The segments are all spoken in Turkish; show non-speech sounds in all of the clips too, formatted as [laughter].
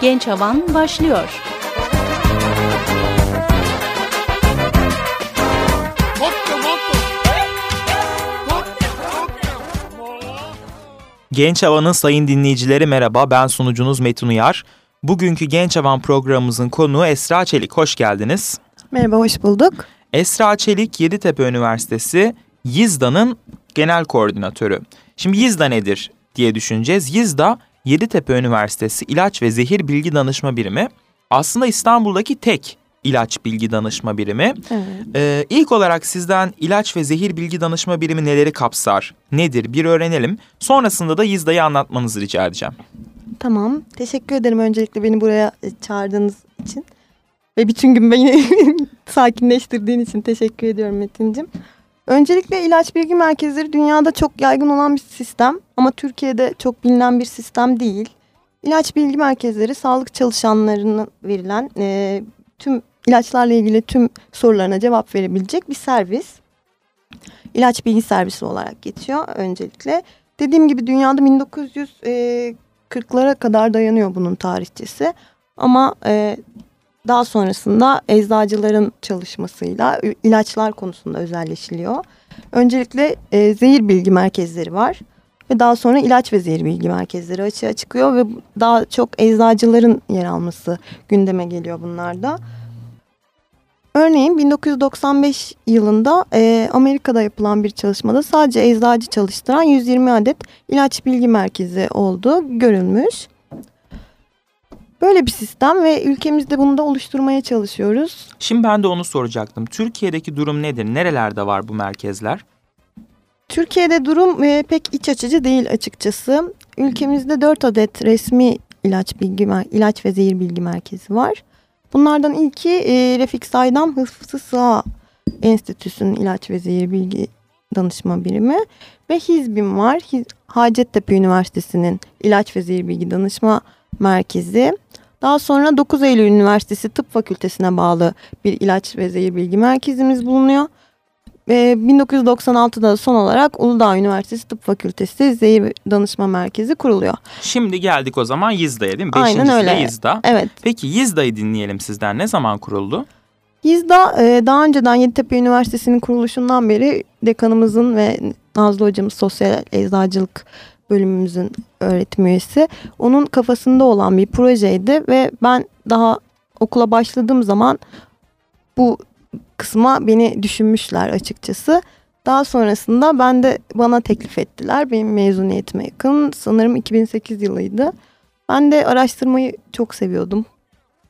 Genç Havan başlıyor. Genç Havan'ın sayın dinleyicileri merhaba ben sunucunuz Metin Uyar. Bugünkü Genç Havan programımızın konuğu Esra Çelik. Hoş geldiniz. Merhaba, hoş bulduk. Esra Çelik, Yeditepe Üniversitesi YİZDA'nın genel koordinatörü. Şimdi YİZDA nedir diye düşüneceğiz. YİZDA, Yeditepe Üniversitesi İlaç ve Zehir Bilgi Danışma Birimi. Aslında İstanbul'daki tek ilaç bilgi danışma birimi. Evet. Ee, ilk olarak sizden ilaç ve zehir bilgi danışma birimi neleri kapsar, nedir bir öğrenelim. Sonrasında da YİZDA'yı anlatmanızı rica edeceğim. Tamam. Teşekkür ederim öncelikle beni buraya e, çağırdığınız için. Ve bütün gün beni [laughs] sakinleştirdiğin için teşekkür ediyorum Metin'cim. Öncelikle ilaç bilgi merkezleri dünyada çok yaygın olan bir sistem ama Türkiye'de çok bilinen bir sistem değil. İlaç bilgi merkezleri sağlık çalışanlarına verilen e, tüm ilaçlarla ilgili tüm sorularına cevap verebilecek bir servis. İlaç bilgi servisi olarak geçiyor öncelikle. Dediğim gibi dünyada 1940'lara kadar dayanıyor bunun tarihçesi. Ama e, daha sonrasında eczacıların çalışmasıyla ilaçlar konusunda özelleşiliyor. Öncelikle e, zehir bilgi merkezleri var. Ve daha sonra ilaç ve zehir bilgi merkezleri açığa çıkıyor ve daha çok eczacıların yer alması gündeme geliyor bunlarda. Örneğin 1995 yılında e, Amerika'da yapılan bir çalışmada sadece eczacı çalıştıran 120 adet ilaç bilgi merkezi olduğu görülmüş. Böyle bir sistem ve ülkemizde bunu da oluşturmaya çalışıyoruz. Şimdi ben de onu soracaktım. Türkiye'deki durum nedir? Nerelerde var bu merkezler? Türkiye'de durum e, pek iç açıcı değil açıkçası. Ülkemizde 4 adet resmi ilaç bilgi ilaç ve zehir bilgi merkezi var. Bunlardan ilki e, Refik Saydam Hıfzı Sığa Enstitüsü'nün ilaç ve zehir bilgi danışma birimi ve Hizbim var. Hacettepe Üniversitesi'nin ilaç ve zehir bilgi danışma merkezi. Daha sonra 9 Eylül Üniversitesi Tıp Fakültesine bağlı bir ilaç ve zehir bilgi merkezimiz bulunuyor. Ve 1996'da son olarak Uludağ Üniversitesi Tıp Fakültesi Zehir Danışma Merkezi kuruluyor. Şimdi geldik o zaman YİZDA'ya değil mi? Aynen öyle. YİZDA. Evet. Peki YİZDA'yı dinleyelim sizden. Ne zaman kuruldu? YİZDA e, daha önceden Yeditepe Üniversitesi'nin kuruluşundan beri dekanımızın ve Nazlı hocamız sosyal eczacılık bölümümüzün öğretim üyesi. Onun kafasında olan bir projeydi ve ben daha okula başladığım zaman bu kısma beni düşünmüşler açıkçası. Daha sonrasında ben de bana teklif ettiler. Benim mezuniyetime yakın. Sanırım 2008 yılıydı. Ben de araştırmayı çok seviyordum.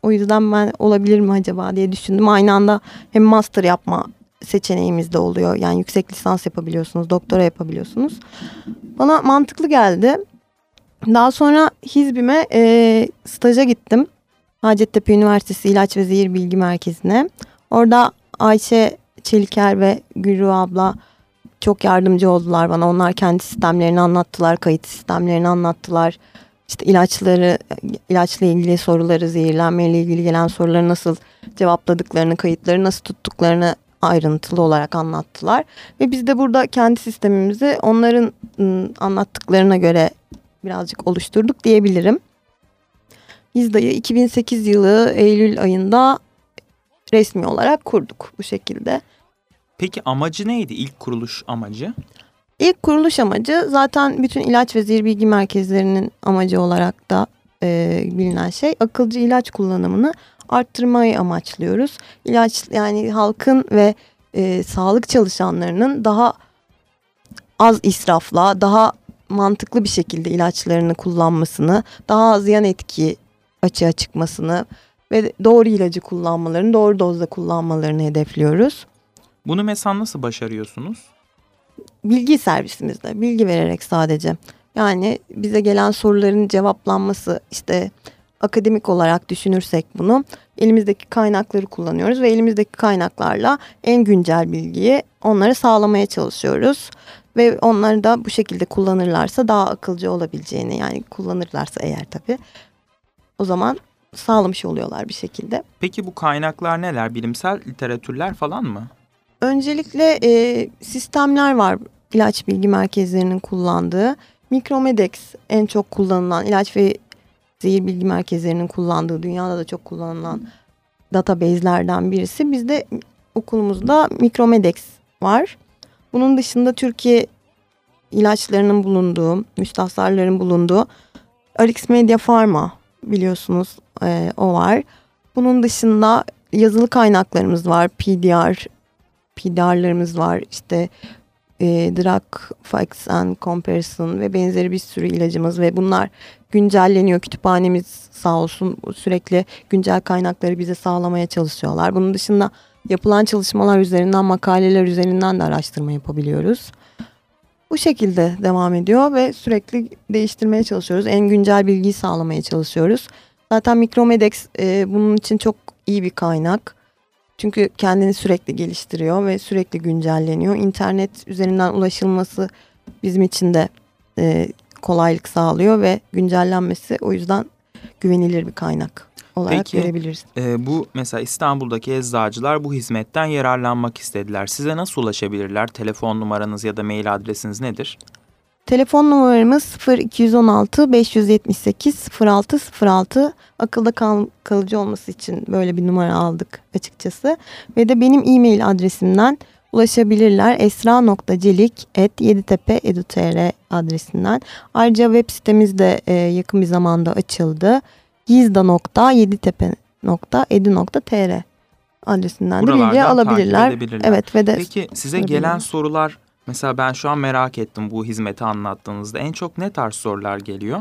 O yüzden ben olabilir mi acaba diye düşündüm. Aynı anda hem master yapma seçeneğimiz de oluyor. Yani yüksek lisans yapabiliyorsunuz, doktora yapabiliyorsunuz. Bana mantıklı geldi. Daha sonra Hizbim'e e, staja gittim. Hacettepe Üniversitesi İlaç ve Zehir Bilgi Merkezi'ne. Orada Ayşe Çeliker ve Gülru abla çok yardımcı oldular bana. Onlar kendi sistemlerini anlattılar, kayıt sistemlerini anlattılar. İşte ilaçları, ilaçla ilgili soruları, zehirlenmeyle ilgili gelen soruları nasıl cevapladıklarını, kayıtları nasıl tuttuklarını ayrıntılı olarak anlattılar. Ve biz de burada kendi sistemimizi onların ıı, anlattıklarına göre birazcık oluşturduk diyebilirim. İzda'yı 2008 yılı Eylül ayında resmi olarak kurduk bu şekilde. Peki amacı neydi ilk kuruluş amacı? İlk kuruluş amacı zaten bütün ilaç ve zehir bilgi merkezlerinin amacı olarak da e, bilinen şey akılcı ilaç kullanımını arttırmayı amaçlıyoruz. İlaç yani halkın ve e, sağlık çalışanlarının daha az israfla, daha mantıklı bir şekilde ilaçlarını kullanmasını, daha az yan etki açığa çıkmasını ve doğru ilacı kullanmalarını, doğru dozda kullanmalarını hedefliyoruz. Bunu mesela nasıl başarıyorsunuz? Bilgi servisimizde, bilgi vererek sadece. Yani bize gelen soruların cevaplanması işte akademik olarak düşünürsek bunu elimizdeki kaynakları kullanıyoruz ve elimizdeki kaynaklarla en güncel bilgiyi onlara sağlamaya çalışıyoruz. Ve onları da bu şekilde kullanırlarsa daha akılcı olabileceğini yani kullanırlarsa eğer tabii o zaman sağlamış oluyorlar bir şekilde. Peki bu kaynaklar neler? Bilimsel literatürler falan mı? Öncelikle e, sistemler var ilaç bilgi merkezlerinin kullandığı. Mikromedex en çok kullanılan ilaç ve zehir bilgi merkezlerinin kullandığı dünyada da çok kullanılan database'lerden birisi. Bizde okulumuzda Mikromedex var. Bunun dışında Türkiye ilaçlarının bulunduğu, müstahsarların bulunduğu Arix Media Pharma biliyorsunuz e, o var. Bunun dışında yazılı kaynaklarımız var. PDR, PDR'larımız var. İşte e, Drug Facts and Comparison ve benzeri bir sürü ilacımız ve bunlar güncelleniyor. Kütüphanemiz sağ olsun sürekli güncel kaynakları bize sağlamaya çalışıyorlar. Bunun dışında yapılan çalışmalar üzerinden, makaleler üzerinden de araştırma yapabiliyoruz. Bu şekilde devam ediyor ve sürekli değiştirmeye çalışıyoruz. En güncel bilgiyi sağlamaya çalışıyoruz. Zaten Micromedex e, bunun için çok iyi bir kaynak. Çünkü kendini sürekli geliştiriyor ve sürekli güncelleniyor. İnternet üzerinden ulaşılması bizim için de e, kolaylık sağlıyor ve güncellenmesi o yüzden güvenilir bir kaynak olarak Peki, görebiliriz. E, bu mesela İstanbul'daki eczacılar bu hizmetten yararlanmak istediler. Size nasıl ulaşabilirler? Telefon numaranız ya da mail adresiniz nedir? Telefon numaramız 0216 578 0606. Akılda kal kalıcı olması için böyle bir numara aldık açıkçası. Ve de benim e-mail adresimden ulaşabilirler. esra.celik.yeditepe.edu.tr adresinden. Ayrıca web sitemiz de e, yakın bir zamanda açıldı. gizda.yeditepe.edu.tr adresinden de bilgi alabilirler. Evet ve de Peki size gelen sorular Mesela ben şu an merak ettim bu hizmeti anlattığınızda. En çok ne tarz sorular geliyor?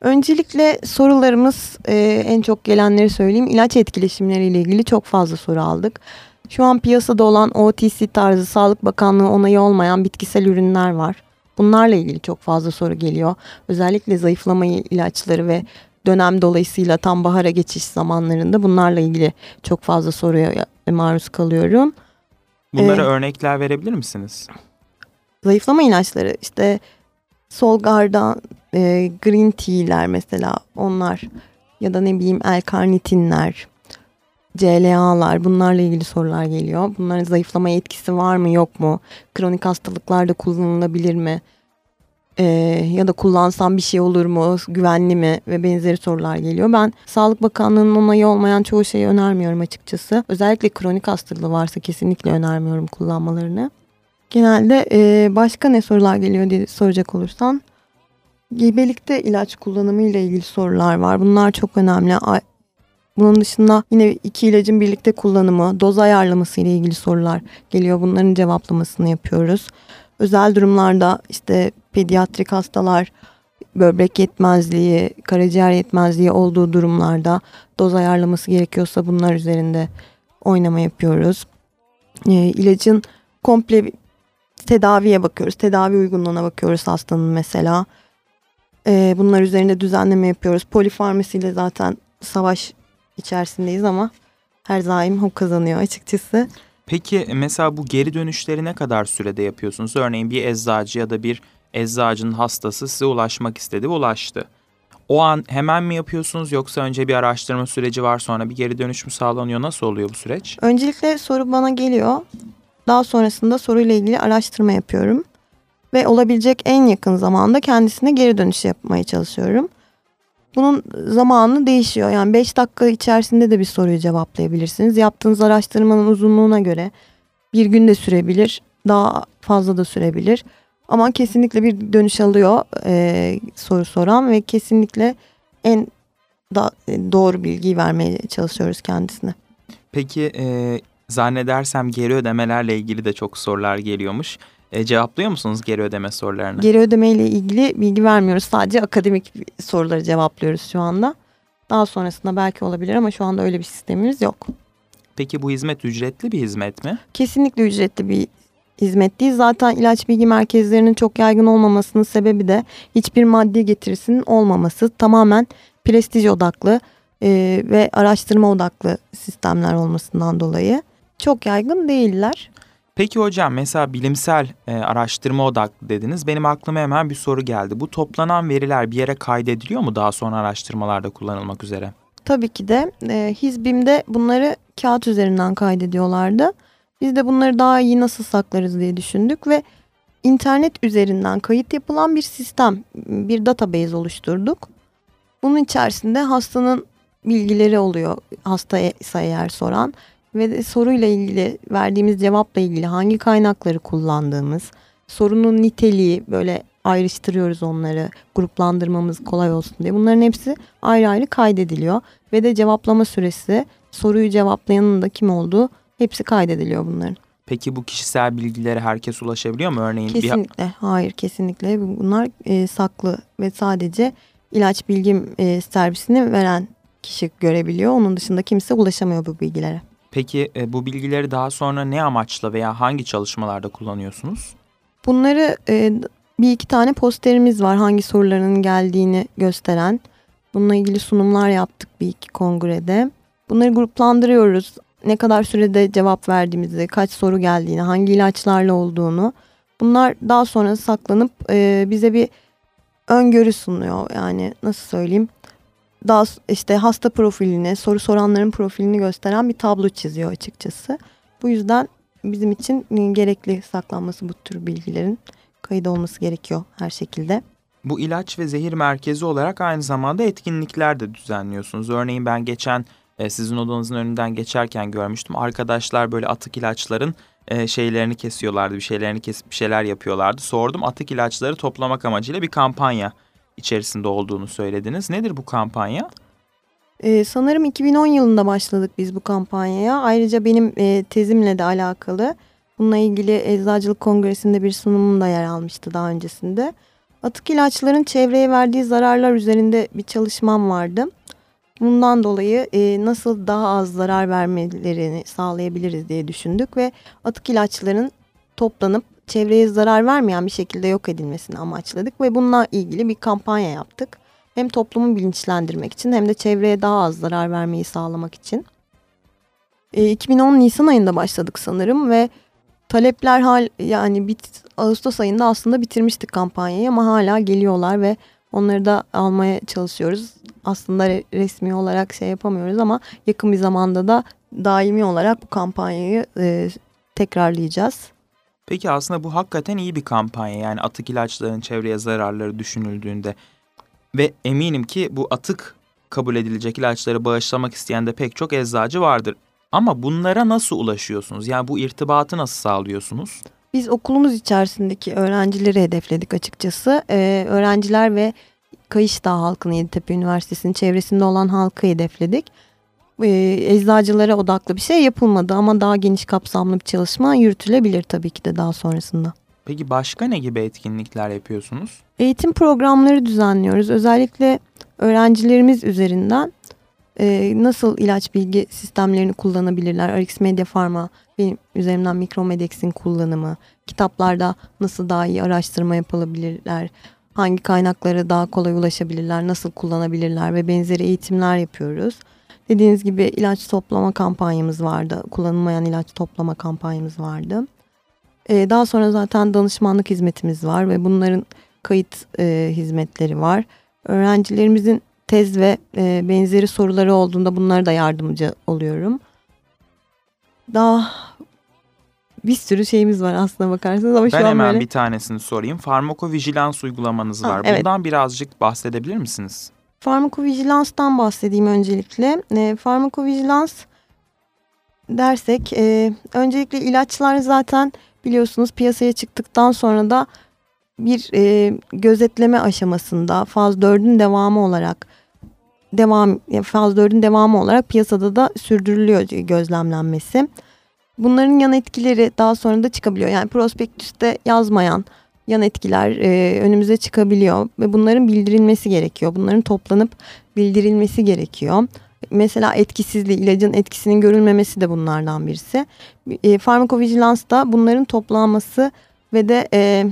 Öncelikle sorularımız e, en çok gelenleri söyleyeyim. İlaç etkileşimleriyle ilgili çok fazla soru aldık. Şu an piyasada olan OTC tarzı Sağlık Bakanlığı onayı olmayan bitkisel ürünler var. Bunlarla ilgili çok fazla soru geliyor. Özellikle zayıflama ilaçları ve dönem dolayısıyla tam bahara geçiş zamanlarında bunlarla ilgili çok fazla soruya maruz kalıyorum. Bunlara ee, örnekler verebilir misiniz? Zayıflama ilaçları işte Solgar'dan e, green tea'ler mesela onlar ya da ne bileyim L-karnitinler, CLA'lar bunlarla ilgili sorular geliyor. Bunların zayıflama etkisi var mı yok mu? Kronik hastalıklarda kullanılabilir mi? Ee, ya da kullansam bir şey olur mu? Güvenli mi? Ve benzeri sorular geliyor. Ben Sağlık Bakanlığı'nın onayı olmayan çoğu şeyi önermiyorum açıkçası. Özellikle kronik hastalığı varsa kesinlikle önermiyorum kullanmalarını. Genelde e, başka ne sorular geliyor diye soracak olursan. Gebelikte ilaç kullanımı ile ilgili sorular var. Bunlar çok önemli. Bunun dışında yine iki ilacın birlikte kullanımı, doz ayarlaması ile ilgili sorular geliyor. Bunların cevaplamasını yapıyoruz. Özel durumlarda işte pediatrik hastalar, böbrek yetmezliği, karaciğer yetmezliği olduğu durumlarda doz ayarlaması gerekiyorsa bunlar üzerinde oynama yapıyoruz. E, ilacın komple tedaviye bakıyoruz. Tedavi uygunluğuna bakıyoruz hastanın mesela. Ee, bunlar üzerinde düzenleme yapıyoruz. Polifarmasiyle zaten savaş içerisindeyiz ama her daim o kazanıyor açıkçası. Peki mesela bu geri dönüşleri ne kadar sürede yapıyorsunuz? Örneğin bir eczacı ya da bir eczacının hastası size ulaşmak istedi ve ulaştı. O an hemen mi yapıyorsunuz yoksa önce bir araştırma süreci var sonra bir geri dönüş mü sağlanıyor? Nasıl oluyor bu süreç? Öncelikle soru bana geliyor. Daha sonrasında soruyla ilgili araştırma yapıyorum. Ve olabilecek en yakın zamanda kendisine geri dönüş yapmaya çalışıyorum. Bunun zamanı değişiyor. Yani 5 dakika içerisinde de bir soruyu cevaplayabilirsiniz. Yaptığınız araştırmanın uzunluğuna göre bir gün de sürebilir, daha fazla da sürebilir. Ama kesinlikle bir dönüş alıyor e, soru soran ve kesinlikle en da, e, doğru bilgiyi vermeye çalışıyoruz kendisine. Peki e, zannedersem geri ödemelerle ilgili de çok sorular geliyormuş. E, cevaplıyor musunuz geri ödeme sorularını? Geri ödeme ile ilgili bilgi vermiyoruz. Sadece akademik soruları cevaplıyoruz şu anda. Daha sonrasında belki olabilir ama şu anda öyle bir sistemimiz yok. Peki bu hizmet ücretli bir hizmet mi? Kesinlikle ücretli bir hizmet değil. Zaten ilaç bilgi merkezlerinin çok yaygın olmamasının sebebi de hiçbir maddi getirisinin olmaması. Tamamen prestij odaklı e, ve araştırma odaklı sistemler olmasından dolayı çok yaygın değiller. Peki hocam mesela bilimsel e, araştırma odaklı dediniz. Benim aklıma hemen bir soru geldi. Bu toplanan veriler bir yere kaydediliyor mu daha sonra araştırmalarda kullanılmak üzere? Tabii ki de e, Hizbim'de bunları kağıt üzerinden kaydediyorlardı. Biz de bunları daha iyi nasıl saklarız diye düşündük ve internet üzerinden kayıt yapılan bir sistem, bir database oluşturduk. Bunun içerisinde hastanın bilgileri oluyor hastaysa eğer soran ve soruyla ilgili verdiğimiz cevapla ilgili hangi kaynakları kullandığımız, sorunun niteliği böyle ayrıştırıyoruz onları gruplandırmamız kolay olsun diye. Bunların hepsi ayrı ayrı kaydediliyor ve de cevaplama süresi, soruyu cevaplayanın da kim olduğu hepsi kaydediliyor bunların. Peki bu kişisel bilgilere herkes ulaşabiliyor mu? Örneğin kesinlikle. Bir... Hayır, kesinlikle. Bunlar e, saklı ve sadece ilaç bilgim e, servisini veren kişi görebiliyor. Onun dışında kimse ulaşamıyor bu bilgilere. Peki e, bu bilgileri daha sonra ne amaçla veya hangi çalışmalarda kullanıyorsunuz? Bunları e, bir iki tane posterimiz var hangi soruların geldiğini gösteren. Bununla ilgili sunumlar yaptık bir iki kongrede. Bunları gruplandırıyoruz. Ne kadar sürede cevap verdiğimizi, kaç soru geldiğini, hangi ilaçlarla olduğunu. Bunlar daha sonra saklanıp e, bize bir öngörü sunuyor. Yani nasıl söyleyeyim? Daha işte hasta profilini, soru soranların profilini gösteren bir tablo çiziyor açıkçası. Bu yüzden bizim için gerekli saklanması bu tür bilgilerin kayıt olması gerekiyor her şekilde. Bu ilaç ve zehir merkezi olarak aynı zamanda etkinlikler de düzenliyorsunuz. Örneğin ben geçen e, sizin odanızın önünden geçerken görmüştüm. Arkadaşlar böyle atık ilaçların e, şeylerini kesiyorlardı, bir şeylerini kesip bir şeyler yapıyorlardı. Sordum atık ilaçları toplamak amacıyla bir kampanya içerisinde olduğunu söylediniz. Nedir bu kampanya? Ee, sanırım 2010 yılında başladık biz bu kampanyaya. Ayrıca benim e, tezimle de alakalı. Bununla ilgili Eczacılık Kongresi'nde bir sunumum da yer almıştı daha öncesinde. Atık ilaçların çevreye verdiği zararlar üzerinde bir çalışmam vardı. Bundan dolayı e, nasıl daha az zarar vermelerini sağlayabiliriz diye düşündük ve atık ilaçların toplanıp çevreye zarar vermeyen bir şekilde yok edilmesini amaçladık ve bununla ilgili bir kampanya yaptık. Hem toplumu bilinçlendirmek için hem de çevreye daha az zarar vermeyi sağlamak için. E, 2010 Nisan ayında başladık sanırım ve talepler hal yani bit, Ağustos ayında aslında bitirmiştik kampanyayı ama hala geliyorlar ve onları da almaya çalışıyoruz. Aslında resmi olarak şey yapamıyoruz ama yakın bir zamanda da daimi olarak bu kampanyayı e, tekrarlayacağız. Peki aslında bu hakikaten iyi bir kampanya. Yani atık ilaçların çevreye zararları düşünüldüğünde ve eminim ki bu atık kabul edilecek ilaçları bağışlamak isteyen de pek çok eczacı vardır. Ama bunlara nasıl ulaşıyorsunuz? Yani bu irtibatı nasıl sağlıyorsunuz? Biz okulumuz içerisindeki öğrencileri hedefledik açıkçası. Ee, öğrenciler ve Kayışdağ halkını Yeditepe Üniversitesi'nin çevresinde olan halkı hedefledik. Ee, eczacılara odaklı bir şey yapılmadı ama daha geniş kapsamlı bir çalışma yürütülebilir tabii ki de daha sonrasında. Peki başka ne gibi etkinlikler yapıyorsunuz? Eğitim programları düzenliyoruz. Özellikle öğrencilerimiz üzerinden e, nasıl ilaç bilgi sistemlerini kullanabilirler? RX Media Pharma, benim üzerimden Mikromedex'in kullanımı, kitaplarda nasıl daha iyi araştırma yapılabilirler? Hangi kaynaklara daha kolay ulaşabilirler, nasıl kullanabilirler ve benzeri eğitimler yapıyoruz. Dediğiniz gibi ilaç toplama kampanyamız vardı. Kullanılmayan ilaç toplama kampanyamız vardı. Ee, daha sonra zaten danışmanlık hizmetimiz var ve bunların kayıt e, hizmetleri var. Öğrencilerimizin tez ve e, benzeri soruları olduğunda bunlara da yardımcı oluyorum. Daha bir sürü şeyimiz var aslına bakarsanız ama ben şu an hemen böyle... bir tanesini sorayım. Farmakovijilans uygulamanız ha, var. Evet. Bundan birazcık bahsedebilir misiniz? Farmakovijilanstan bahsedeyim öncelikle. E, farmakovijilans dersek e, öncelikle ilaçlar zaten biliyorsunuz piyasaya çıktıktan sonra da bir e, gözetleme aşamasında faz 4'ün devamı olarak devam faz 4'ün devamı olarak piyasada da sürdürülüyor gözlemlenmesi. Bunların yan etkileri daha sonra da çıkabiliyor. Yani prospektüste yazmayan yan etkiler e, önümüze çıkabiliyor ve bunların bildirilmesi gerekiyor. Bunların toplanıp bildirilmesi gerekiyor. Mesela etkisizliği, ilacın etkisinin görülmemesi de bunlardan birisi. E, farmakovigilans da bunların toplanması ve de e,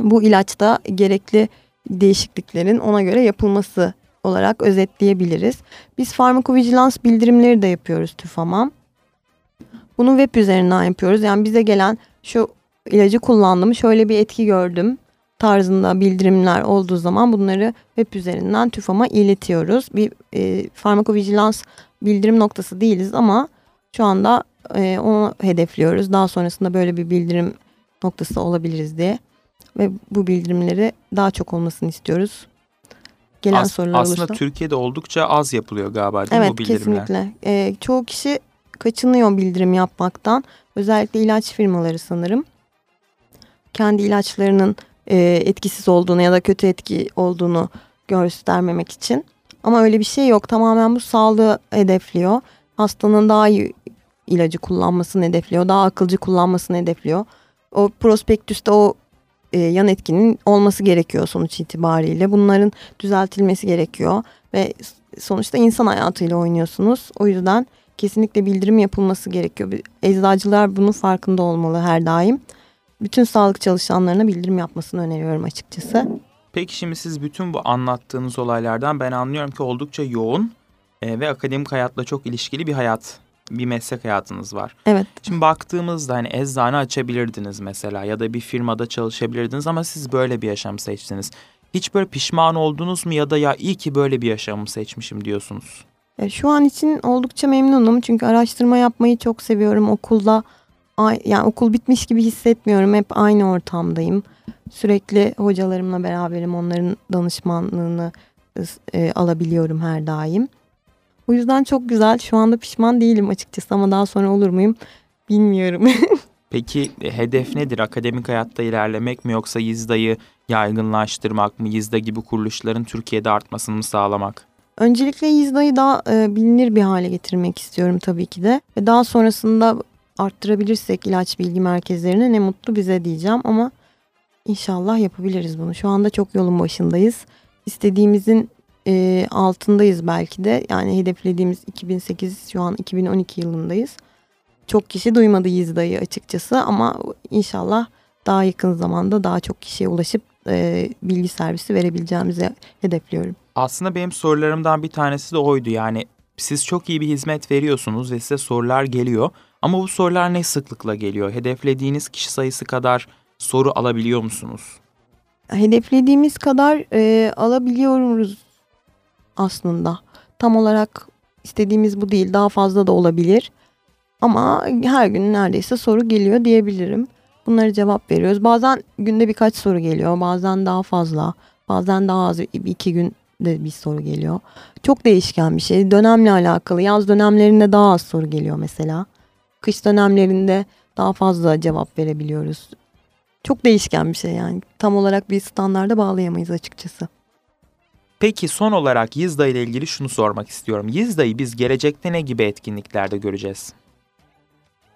bu ilaçta gerekli değişikliklerin ona göre yapılması olarak özetleyebiliriz. Biz farmakovigilans bildirimleri de yapıyoruz TÜFAM'a. Bunu web üzerinden yapıyoruz. Yani bize gelen şu ilacı kullandım, şöyle bir etki gördüm tarzında bildirimler olduğu zaman bunları web üzerinden TÜFAM'a iletiyoruz. Bir e, farmakovigilans bildirim noktası değiliz ama şu anda e, onu hedefliyoruz. Daha sonrasında böyle bir bildirim noktası olabiliriz diye ve bu bildirimleri daha çok olmasını istiyoruz. gelen As- sorular aslında olursa. Türkiye'de oldukça az yapılıyor galiba değil mi Evet bu bildirimler? kesinlikle. Ee, çoğu kişi kaçınıyor bildirim yapmaktan. Özellikle ilaç firmaları sanırım. Kendi ilaçlarının e, etkisiz olduğunu ya da kötü etki olduğunu göstermemek için. Ama öyle bir şey yok. Tamamen bu sağlığı hedefliyor. Hastanın daha iyi ilacı kullanmasını hedefliyor. Daha akılcı kullanmasını hedefliyor. O prospektüste o e, yan etkinin olması gerekiyor sonuç itibariyle. Bunların düzeltilmesi gerekiyor. Ve sonuçta insan hayatıyla oynuyorsunuz. O yüzden kesinlikle bildirim yapılması gerekiyor. Eczacılar bunun farkında olmalı her daim. Bütün sağlık çalışanlarına bildirim yapmasını öneriyorum açıkçası. Peki şimdi siz bütün bu anlattığınız olaylardan ben anlıyorum ki oldukça yoğun e, ve akademik hayatla çok ilişkili bir hayat, bir meslek hayatınız var. Evet. Şimdi baktığımızda hani eczane açabilirdiniz mesela ya da bir firmada çalışabilirdiniz ama siz böyle bir yaşam seçtiniz. Hiç böyle pişman oldunuz mu ya da ya iyi ki böyle bir yaşamı seçmişim diyorsunuz? E, Şu an için oldukça memnunum çünkü araştırma yapmayı çok seviyorum. Okulda yani okul bitmiş gibi hissetmiyorum. Hep aynı ortamdayım. Sürekli hocalarımla beraberim. Onların danışmanlığını e, alabiliyorum her daim. O yüzden çok güzel. Şu anda pişman değilim açıkçası ama daha sonra olur muyum bilmiyorum. [laughs] Peki e, hedef nedir? Akademik hayatta ilerlemek mi yoksa Yizda'yı yaygınlaştırmak mı? Yizda gibi kuruluşların Türkiye'de artmasını mı sağlamak? Öncelikle Yizda'yı daha e, bilinir bir hale getirmek istiyorum tabii ki de. Ve daha sonrasında arttırabilirsek ilaç bilgi merkezlerini ne mutlu bize diyeceğim ama inşallah yapabiliriz bunu. Şu anda çok yolun başındayız. İstediğimizin e, altındayız belki de. Yani hedeflediğimiz 2008 şu an 2012 yılındayız. Çok kişi duymadı Yizda'yı açıkçası ama inşallah daha yakın zamanda daha çok kişiye ulaşıp e, bilgi servisi verebileceğimizi hedefliyorum. Aslında benim sorularımdan bir tanesi de oydu. Yani siz çok iyi bir hizmet veriyorsunuz ve size sorular geliyor. Ama bu sorular ne sıklıkla geliyor? Hedeflediğiniz kişi sayısı kadar soru alabiliyor musunuz? hedeflediğimiz kadar e, alabiliyoruz aslında. Tam olarak istediğimiz bu değil. Daha fazla da olabilir. Ama her gün neredeyse soru geliyor diyebilirim. Bunları cevap veriyoruz. Bazen günde birkaç soru geliyor. Bazen daha fazla. Bazen daha az. iki günde bir soru geliyor. Çok değişken bir şey. Dönemle alakalı. Yaz dönemlerinde daha az soru geliyor mesela. Kış dönemlerinde daha fazla cevap verebiliyoruz. Çok değişken bir şey yani. Tam olarak bir standarda bağlayamayız açıkçası. Peki son olarak Yizda ile ilgili şunu sormak istiyorum. Yizda'yı biz gelecekte ne gibi etkinliklerde göreceğiz?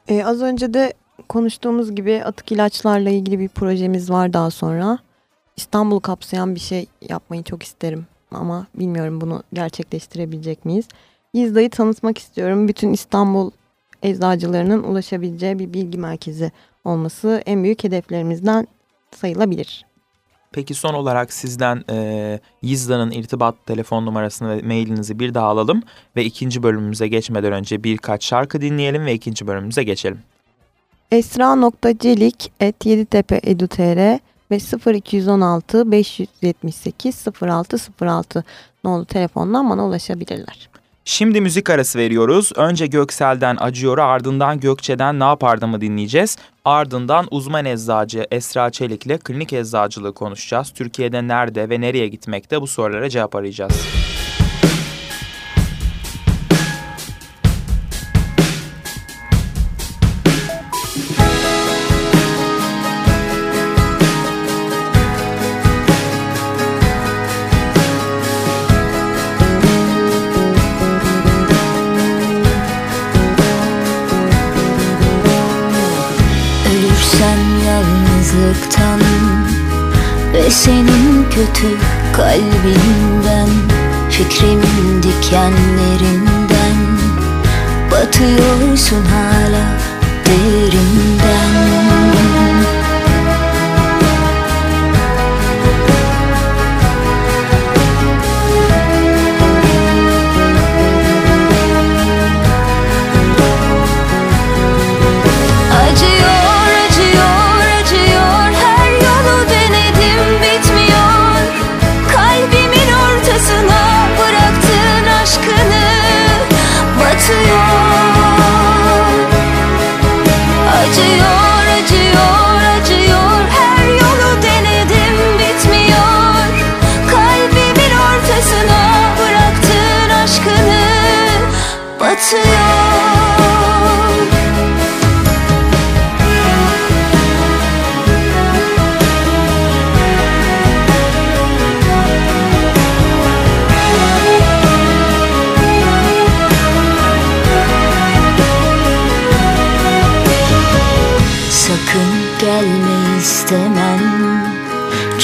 Ee, az önce de konuştuğumuz gibi atık ilaçlarla ilgili bir projemiz var daha sonra. İstanbul'u kapsayan bir şey yapmayı çok isterim. Ama bilmiyorum bunu gerçekleştirebilecek miyiz? Yizda'yı tanıtmak istiyorum. Bütün İstanbul eczacılarının ulaşabileceği bir bilgi merkezi olması en büyük hedeflerimizden sayılabilir. Peki son olarak sizden e, Yizda'nın irtibat telefon numarasını ve mailinizi bir daha alalım ve ikinci bölümümüze geçmeden önce birkaç şarkı dinleyelim ve ikinci bölümümüze geçelim. esra.celik.yeditepe.edu.tr ve 0216 578 0606 nolu telefondan bana ulaşabilirler. Şimdi müzik arası veriyoruz. Önce Göksel'den Acıyor'u ardından Gökçe'den Ne Yapardım'ı dinleyeceğiz. Ardından uzman eczacı Esra Çelik ile klinik eczacılığı konuşacağız. Türkiye'de nerede ve nereye gitmekte bu sorulara cevap arayacağız. Senin kötü kalbinden Fikrimin dikenlerinden Batıyorsun hala derinden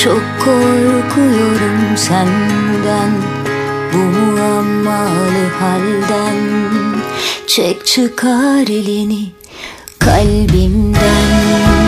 Çok korkuyorum senden Bu muammalı halden. Çek çıkar elini kalbimden.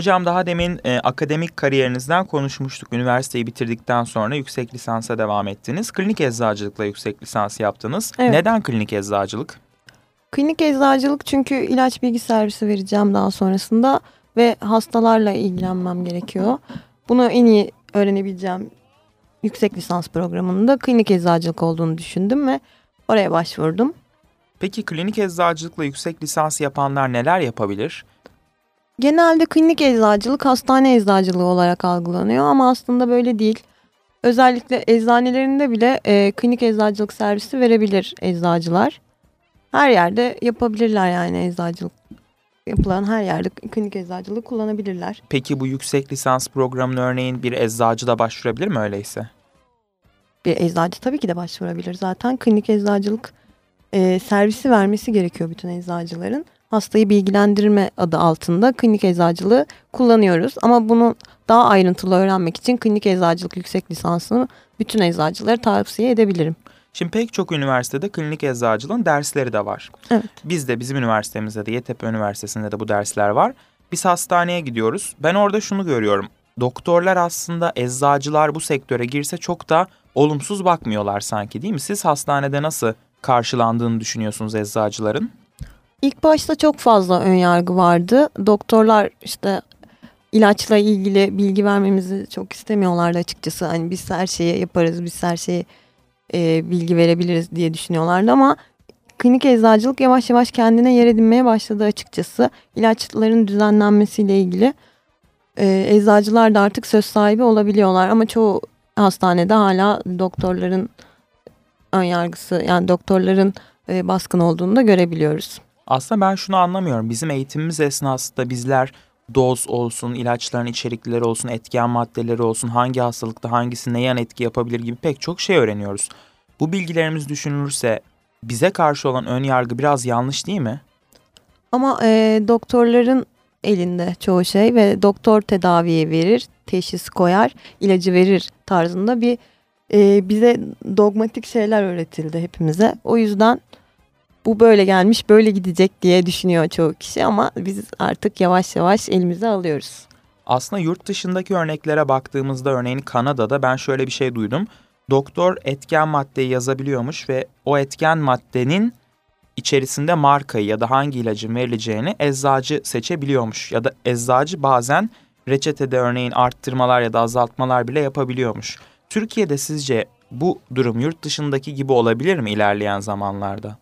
Hocam daha demin e, akademik kariyerinizden konuşmuştuk. Üniversiteyi bitirdikten sonra yüksek lisansa devam ettiniz. Klinik eczacılıkla yüksek lisans yaptınız. Evet. Neden klinik eczacılık? Klinik eczacılık çünkü ilaç bilgi servisi vereceğim daha sonrasında ve hastalarla ilgilenmem gerekiyor. Bunu en iyi öğrenebileceğim yüksek lisans programında klinik eczacılık olduğunu düşündüm ve oraya başvurdum. Peki klinik eczacılıkla yüksek lisans yapanlar neler yapabilir? Genelde klinik eczacılık hastane eczacılığı olarak algılanıyor ama aslında böyle değil. Özellikle eczanelerinde bile e, klinik eczacılık servisi verebilir eczacılar. Her yerde yapabilirler yani eczacılık. Yapılan her yerde klinik eczacılığı kullanabilirler. Peki bu yüksek lisans programına örneğin bir eczacı da başvurabilir mi öyleyse? Bir eczacı tabii ki de başvurabilir. Zaten klinik eczacılık e, servisi vermesi gerekiyor bütün eczacıların. Hastayı bilgilendirme adı altında klinik eczacılığı kullanıyoruz. Ama bunu daha ayrıntılı öğrenmek için klinik eczacılık yüksek lisansını bütün eczacılara tavsiye edebilirim. Şimdi pek çok üniversitede klinik eczacılığın dersleri de var. Evet. Biz de bizim üniversitemizde de Yeditepe Üniversitesi'nde de bu dersler var. Biz hastaneye gidiyoruz. Ben orada şunu görüyorum. Doktorlar aslında eczacılar bu sektöre girse çok da olumsuz bakmıyorlar sanki değil mi? Siz hastanede nasıl karşılandığını düşünüyorsunuz eczacıların? İlk başta çok fazla önyargı vardı. Doktorlar işte ilaçla ilgili bilgi vermemizi çok istemiyorlardı açıkçası. Hani biz her şeyi yaparız, biz her şeyi e, bilgi verebiliriz diye düşünüyorlardı ama klinik eczacılık yavaş yavaş kendine yer edinmeye başladı açıkçası. İlaçların düzenlenmesiyle ilgili e, eczacılar da artık söz sahibi olabiliyorlar ama çoğu hastanede hala doktorların önyargısı yani doktorların e, baskın olduğunu da görebiliyoruz. Aslında ben şunu anlamıyorum. Bizim eğitimimiz esnasında bizler doz olsun, ilaçların içerikleri olsun, etken maddeleri olsun, hangi hastalıkta hangisi ne yan etki yapabilir gibi pek çok şey öğreniyoruz. Bu bilgilerimiz düşünülürse bize karşı olan ön yargı biraz yanlış değil mi? Ama e, doktorların elinde çoğu şey ve doktor tedaviye verir, teşhis koyar, ilacı verir tarzında bir e, bize dogmatik şeyler öğretildi hepimize. O yüzden bu böyle gelmiş, böyle gidecek diye düşünüyor çoğu kişi ama biz artık yavaş yavaş elimize alıyoruz. Aslında yurt dışındaki örneklere baktığımızda örneğin Kanada'da ben şöyle bir şey duydum. Doktor etken maddeyi yazabiliyormuş ve o etken maddenin içerisinde markayı ya da hangi ilacın verileceğini eczacı seçebiliyormuş. Ya da eczacı bazen reçetede örneğin arttırmalar ya da azaltmalar bile yapabiliyormuş. Türkiye'de sizce bu durum yurt dışındaki gibi olabilir mi ilerleyen zamanlarda?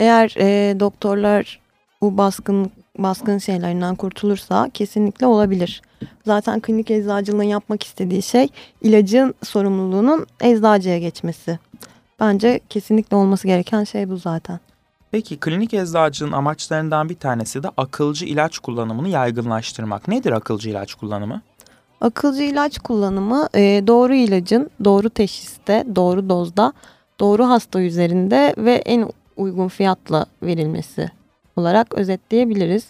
Eğer e, doktorlar bu baskın baskın şeylerinden kurtulursa kesinlikle olabilir. Zaten klinik eczacılığın yapmak istediği şey ilacın sorumluluğunun eczacıya geçmesi. Bence kesinlikle olması gereken şey bu zaten. Peki klinik eczacının amaçlarından bir tanesi de akılcı ilaç kullanımını yaygınlaştırmak. Nedir akılcı ilaç kullanımı? Akılcı ilaç kullanımı e, doğru ilacın doğru teşhiste, doğru dozda, doğru hasta üzerinde ve en uygun fiyatla verilmesi olarak özetleyebiliriz.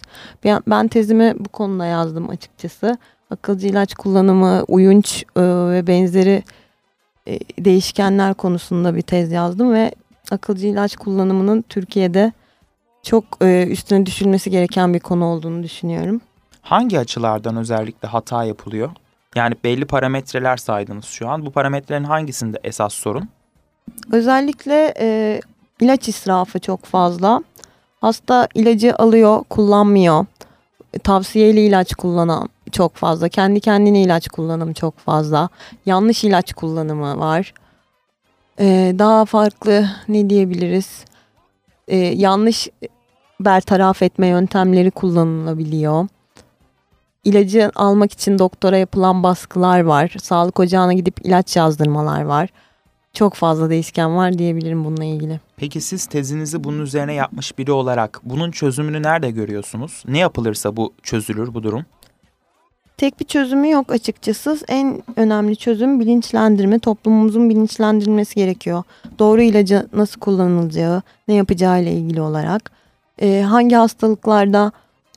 Ben, tezimi bu konuda yazdım açıkçası. Akılcı ilaç kullanımı, uyunç e, ve benzeri e, değişkenler konusunda bir tez yazdım ve akılcı ilaç kullanımının Türkiye'de çok e, üstüne düşülmesi gereken bir konu olduğunu düşünüyorum. Hangi açılardan özellikle hata yapılıyor? Yani belli parametreler saydınız şu an. Bu parametrelerin hangisinde esas sorun? Özellikle e, ilaç israfı çok fazla. Hasta ilacı alıyor, kullanmıyor. Tavsiyeli ilaç kullanan çok fazla. Kendi kendine ilaç kullanımı çok fazla. Yanlış ilaç kullanımı var. E, daha farklı ne diyebiliriz? E, yanlış bertaraf etme yöntemleri kullanılabiliyor. İlacı almak için doktora yapılan baskılar var. Sağlık ocağına gidip ilaç yazdırmalar var. Çok fazla değişken var diyebilirim bununla ilgili. Peki siz tezinizi bunun üzerine yapmış biri olarak bunun çözümünü nerede görüyorsunuz? Ne yapılırsa bu çözülür bu durum? Tek bir çözümü yok açıkçası. En önemli çözüm bilinçlendirme. Toplumumuzun bilinçlendirilmesi gerekiyor. Doğru ilacı nasıl kullanılacağı, ne yapacağı ile ilgili olarak. Ee, hangi hastalıklarda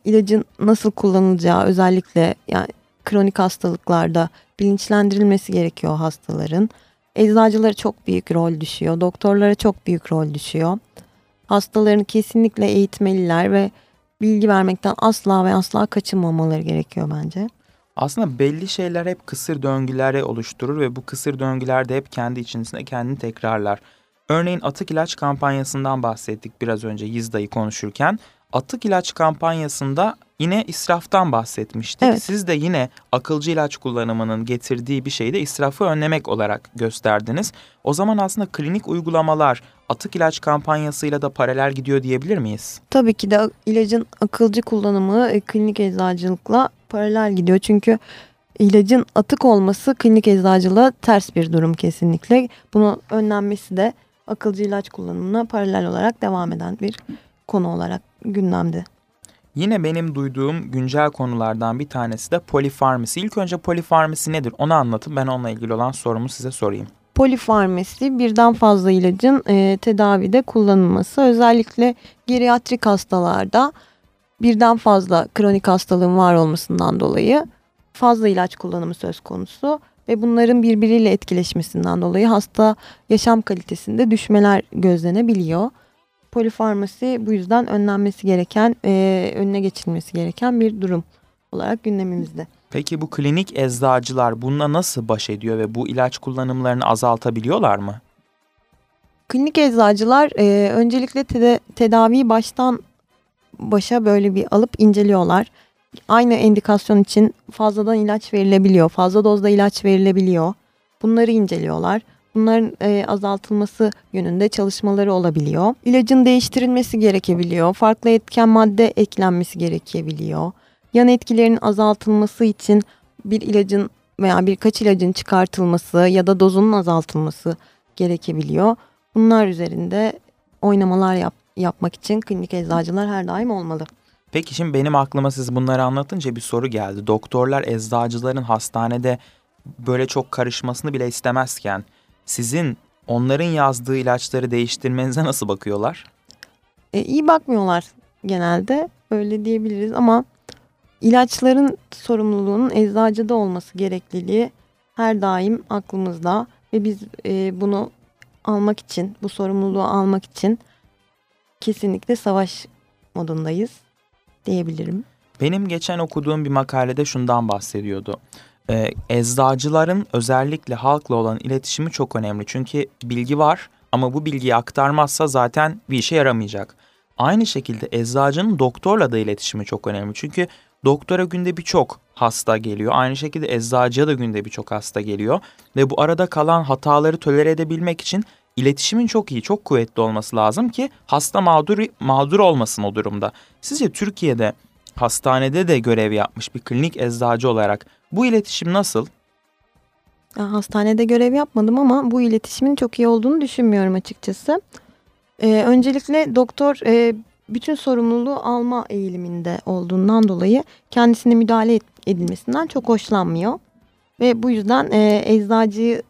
ilacın nasıl kullanılacağı özellikle yani kronik hastalıklarda bilinçlendirilmesi gerekiyor hastaların. Eczacılara çok büyük rol düşüyor. Doktorlara çok büyük rol düşüyor. Hastalarını kesinlikle eğitmeliler ve bilgi vermekten asla ve asla kaçınmamaları gerekiyor bence. Aslında belli şeyler hep kısır döngüleri oluşturur ve bu kısır döngüler de hep kendi içerisinde kendini tekrarlar. Örneğin atık ilaç kampanyasından bahsettik biraz önce Yizda'yı konuşurken. Atık ilaç kampanyasında yine israftan bahsetmiştik. Evet. Siz de yine akılcı ilaç kullanımının getirdiği bir şeyi de israfı önlemek olarak gösterdiniz. O zaman aslında klinik uygulamalar atık ilaç kampanyasıyla da paralel gidiyor diyebilir miyiz? Tabii ki de ilacın akılcı kullanımı e, klinik eczacılıkla paralel gidiyor. Çünkü ilacın atık olması klinik eczacılığa ters bir durum kesinlikle. Bunun önlenmesi de akılcı ilaç kullanımına paralel olarak devam eden bir konu olarak gündemde. Yine benim duyduğum güncel konulardan bir tanesi de polifarmasi. İlk önce polifarmasi nedir onu anlatın ben onunla ilgili olan sorumu size sorayım. Polifarmasi birden fazla ilacın e, tedavide kullanılması. Özellikle geriatrik hastalarda birden fazla kronik hastalığın var olmasından dolayı fazla ilaç kullanımı söz konusu ve bunların birbiriyle etkileşmesinden dolayı hasta yaşam kalitesinde düşmeler gözlenebiliyor. Polifarmasi bu yüzden önlenmesi gereken, e, önüne geçilmesi gereken bir durum olarak gündemimizde. Peki bu klinik eczacılar bununla nasıl baş ediyor ve bu ilaç kullanımlarını azaltabiliyorlar mı? Klinik eczacılar e, öncelikle teda- tedaviyi baştan başa böyle bir alıp inceliyorlar. Aynı endikasyon için fazladan ilaç verilebiliyor, fazla dozda ilaç verilebiliyor. Bunları inceliyorlar. Bunların e, azaltılması yönünde çalışmaları olabiliyor. İlacın değiştirilmesi gerekebiliyor. Farklı etken madde eklenmesi gerekebiliyor. Yan etkilerin azaltılması için bir ilacın veya birkaç ilacın çıkartılması ya da dozunun azaltılması gerekebiliyor. Bunlar üzerinde oynamalar yap, yapmak için klinik eczacılar her daim olmalı. Peki şimdi benim aklıma siz bunları anlatınca bir soru geldi. Doktorlar eczacıların hastanede böyle çok karışmasını bile istemezken sizin onların yazdığı ilaçları değiştirmenize nasıl bakıyorlar? E, iyi bakmıyorlar genelde öyle diyebiliriz ama ilaçların sorumluluğunun eczacıda olması gerekliliği her daim aklımızda ve biz e, bunu almak için bu sorumluluğu almak için kesinlikle savaş modundayız diyebilirim. Benim geçen okuduğum bir makalede şundan bahsediyordu. Ee, eczacıların özellikle halkla olan iletişimi çok önemli. Çünkü bilgi var ama bu bilgiyi aktarmazsa zaten bir işe yaramayacak. Aynı şekilde eczacının doktorla da iletişimi çok önemli. Çünkü doktora günde birçok hasta geliyor. Aynı şekilde eczacıya da günde birçok hasta geliyor. Ve bu arada kalan hataları tolere edebilmek için iletişimin çok iyi, çok kuvvetli olması lazım ki hasta mağdur mağdur olmasın o durumda. Sizce Türkiye'de hastanede de görev yapmış bir klinik eczacı olarak bu iletişim nasıl? Hastanede görev yapmadım ama bu iletişimin çok iyi olduğunu düşünmüyorum açıkçası. Ee, öncelikle doktor e, bütün sorumluluğu alma eğiliminde olduğundan dolayı kendisine müdahale edilmesinden çok hoşlanmıyor. Ve bu yüzden e, eczacıyı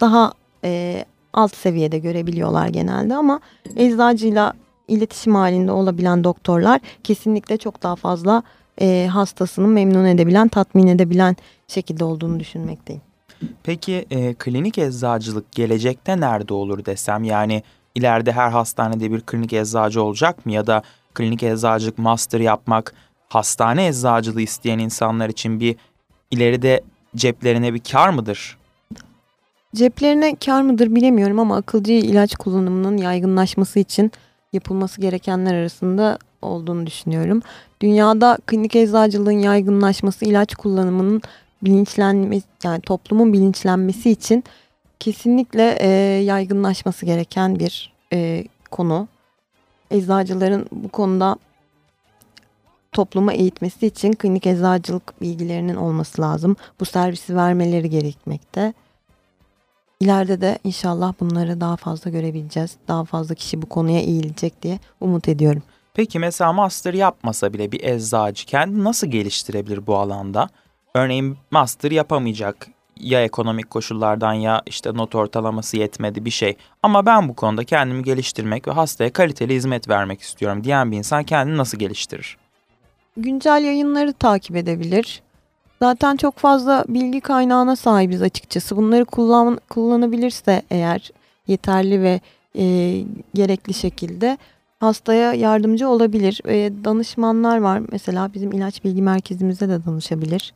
daha e, alt seviyede görebiliyorlar genelde ama eczacıyla iletişim halinde olabilen doktorlar kesinlikle çok daha fazla e, hastasını memnun edebilen, tatmin edebilen şekilde olduğunu düşünmekteyim. Peki e, klinik eczacılık gelecekte nerede olur desem yani ileride her hastanede bir klinik eczacı olacak mı ya da klinik eczacılık master yapmak hastane eczacılığı isteyen insanlar için bir ileride ceplerine bir kar mıdır? Ceplerine kar mıdır bilemiyorum ama akılcı ilaç kullanımının yaygınlaşması için yapılması gerekenler arasında olduğunu düşünüyorum. Dünyada klinik eczacılığın yaygınlaşması ilaç kullanımının bilinçlenmesi yani toplumun bilinçlenmesi için kesinlikle e, yaygınlaşması gereken bir e, konu. Eczacıların bu konuda toplumu eğitmesi için klinik eczacılık bilgilerinin olması lazım. Bu servisi vermeleri gerekmekte. İleride de inşallah bunları daha fazla görebileceğiz. Daha fazla kişi bu konuya eğilecek diye umut ediyorum. Peki mesela master yapmasa bile bir eczacı kendini nasıl geliştirebilir bu alanda? Örneğin master yapamayacak ya ekonomik koşullardan ya işte not ortalaması yetmedi bir şey. Ama ben bu konuda kendimi geliştirmek ve hastaya kaliteli hizmet vermek istiyorum diyen bir insan kendini nasıl geliştirir? Güncel yayınları takip edebilir. Zaten çok fazla bilgi kaynağına sahibiz açıkçası. Bunları kullan, kullanabilirse eğer yeterli ve e, gerekli şekilde hastaya yardımcı olabilir. E, danışmanlar var mesela bizim ilaç bilgi merkezimizde de danışabilir.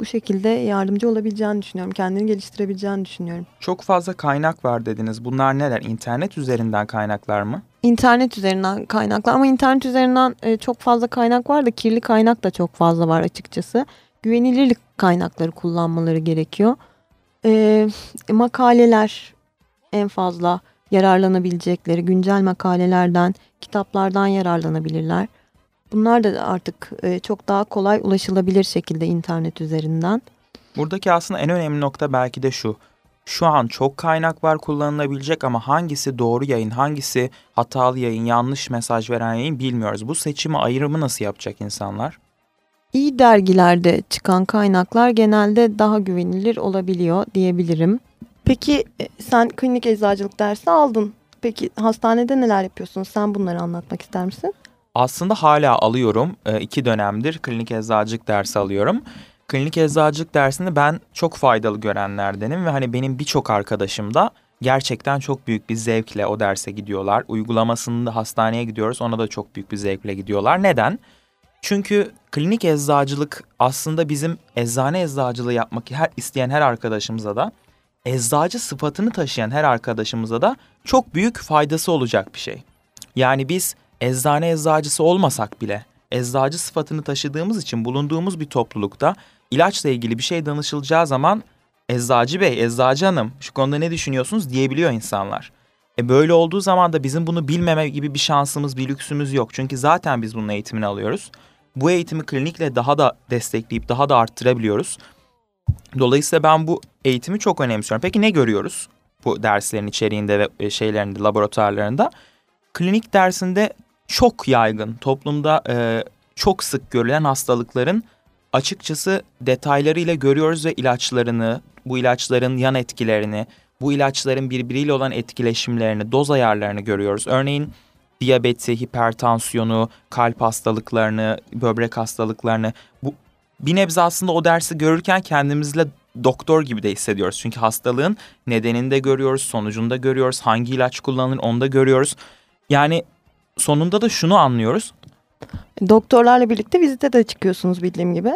Bu şekilde yardımcı olabileceğini düşünüyorum. Kendini geliştirebileceğini düşünüyorum. Çok fazla kaynak var dediniz. Bunlar neler? İnternet üzerinden kaynaklar mı? İnternet üzerinden kaynaklar ama internet üzerinden e, çok fazla kaynak var da kirli kaynak da çok fazla var açıkçası. Güvenilirlik kaynakları kullanmaları gerekiyor. E, makaleler en fazla yararlanabilecekleri güncel makalelerden, kitaplardan yararlanabilirler. Bunlar da artık e, çok daha kolay ulaşılabilir şekilde internet üzerinden. Buradaki aslında en önemli nokta belki de şu. Şu an çok kaynak var kullanılabilecek ama hangisi doğru yayın, hangisi hatalı yayın, yanlış mesaj veren yayın bilmiyoruz. Bu seçimi ayrımı nasıl yapacak insanlar? İyi dergilerde çıkan kaynaklar genelde daha güvenilir olabiliyor diyebilirim. Peki e, sen klinik eczacılık dersi aldın. Peki hastanede neler yapıyorsun? Sen bunları anlatmak ister misin? Aslında hala alıyorum. E, iki dönemdir klinik eczacılık dersi alıyorum. Klinik eczacılık dersini ben çok faydalı görenlerdenim ve hani benim birçok arkadaşım da gerçekten çok büyük bir zevkle o derse gidiyorlar. Uygulamasında hastaneye gidiyoruz ona da çok büyük bir zevkle gidiyorlar. Neden? Çünkü klinik eczacılık aslında bizim eczane eczacılığı yapmak her isteyen her arkadaşımıza da eczacı sıfatını taşıyan her arkadaşımıza da çok büyük faydası olacak bir şey. Yani biz eczane eczacısı olmasak bile eczacı sıfatını taşıdığımız için bulunduğumuz bir toplulukta ilaçla ilgili bir şey danışılacağı zaman eczacı bey, eczacı hanım şu konuda ne düşünüyorsunuz diyebiliyor insanlar. E böyle olduğu zaman da bizim bunu bilmeme gibi bir şansımız, bir lüksümüz yok. Çünkü zaten biz bunun eğitimini alıyoruz. Bu eğitimi klinikle daha da destekleyip daha da arttırabiliyoruz. Dolayısıyla ben bu eğitimi çok önemsiyorum. Peki ne görüyoruz bu derslerin içeriğinde ve e, şeylerinde, laboratuvarlarında? Klinik dersinde çok yaygın, toplumda e, çok sık görülen hastalıkların açıkçası detaylarıyla görüyoruz ve ilaçlarını, bu ilaçların yan etkilerini, bu ilaçların birbiriyle olan etkileşimlerini, doz ayarlarını görüyoruz. Örneğin diyabeti, hipertansiyonu, kalp hastalıklarını, böbrek hastalıklarını bu bir nebze aslında o dersi görürken kendimizle doktor gibi de hissediyoruz. Çünkü hastalığın nedenini de görüyoruz, sonucunu da görüyoruz, hangi ilaç kullanılır onu da görüyoruz. Yani sonunda da şunu anlıyoruz. Doktorlarla birlikte vizite de çıkıyorsunuz bildiğim gibi.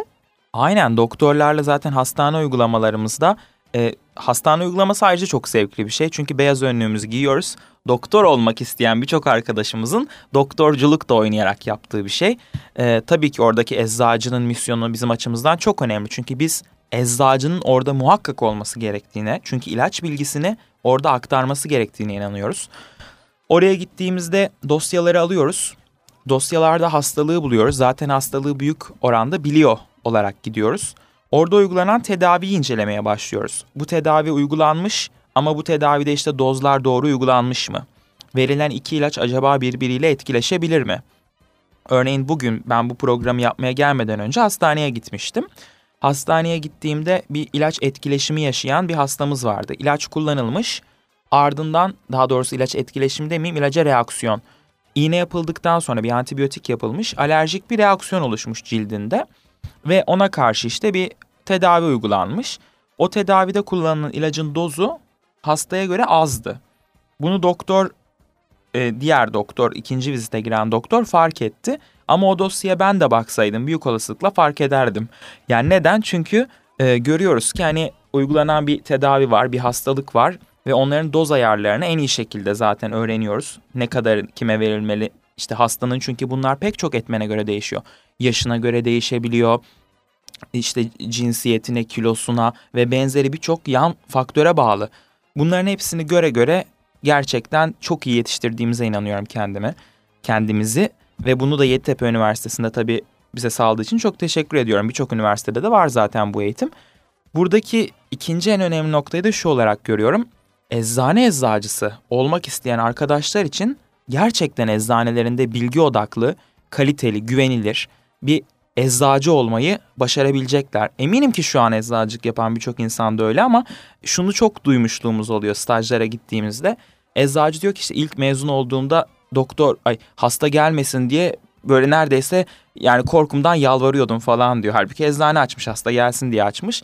Aynen doktorlarla zaten hastane uygulamalarımızda e, hastane uygulaması ayrıca çok zevkli bir şey. Çünkü beyaz önlüğümüzü giyiyoruz. Doktor olmak isteyen birçok arkadaşımızın doktorculuk da oynayarak yaptığı bir şey. E, tabii ki oradaki eczacının misyonu bizim açımızdan çok önemli. Çünkü biz eczacının orada muhakkak olması gerektiğine, çünkü ilaç bilgisini orada aktarması gerektiğine inanıyoruz. Oraya gittiğimizde dosyaları alıyoruz. Dosyalarda hastalığı buluyoruz. Zaten hastalığı büyük oranda biliyor olarak gidiyoruz. Orada uygulanan tedaviyi incelemeye başlıyoruz. Bu tedavi uygulanmış ama bu tedavide işte dozlar doğru uygulanmış mı? Verilen iki ilaç acaba birbiriyle etkileşebilir mi? Örneğin bugün ben bu programı yapmaya gelmeden önce hastaneye gitmiştim. Hastaneye gittiğimde bir ilaç etkileşimi yaşayan bir hastamız vardı. İlaç kullanılmış, ardından daha doğrusu ilaç etkileşimi demeyeyim ilaca reaksiyon. İğne yapıldıktan sonra bir antibiyotik yapılmış, alerjik bir reaksiyon oluşmuş cildinde ve ona karşı işte bir tedavi uygulanmış. O tedavide kullanılan ilacın dozu hastaya göre azdı. Bunu doktor, e, diğer doktor, ikinci vizite giren doktor fark etti. Ama o dosyaya ben de baksaydım büyük olasılıkla fark ederdim. Yani neden? Çünkü e, görüyoruz ki hani uygulanan bir tedavi var, bir hastalık var ve onların doz ayarlarını en iyi şekilde zaten öğreniyoruz. Ne kadar kime verilmeli işte hastanın çünkü bunlar pek çok etmene göre değişiyor. Yaşına göre değişebiliyor. İşte cinsiyetine, kilosuna ve benzeri birçok yan faktöre bağlı. Bunların hepsini göre göre gerçekten çok iyi yetiştirdiğimize inanıyorum kendime. Kendimizi ve bunu da Yeditepe Üniversitesi'nde tabii bize sağladığı için çok teşekkür ediyorum. Birçok üniversitede de var zaten bu eğitim. Buradaki ikinci en önemli noktayı da şu olarak görüyorum. Eczane eczacısı olmak isteyen arkadaşlar için gerçekten eczanelerinde bilgi odaklı, kaliteli, güvenilir bir eczacı olmayı başarabilecekler. Eminim ki şu an eczacılık yapan birçok insan da öyle ama şunu çok duymuşluğumuz oluyor stajlara gittiğimizde. Eczacı diyor ki işte ilk mezun olduğumda doktor ay hasta gelmesin diye böyle neredeyse yani korkumdan yalvarıyordum falan diyor. Halbuki eczane açmış hasta gelsin diye açmış.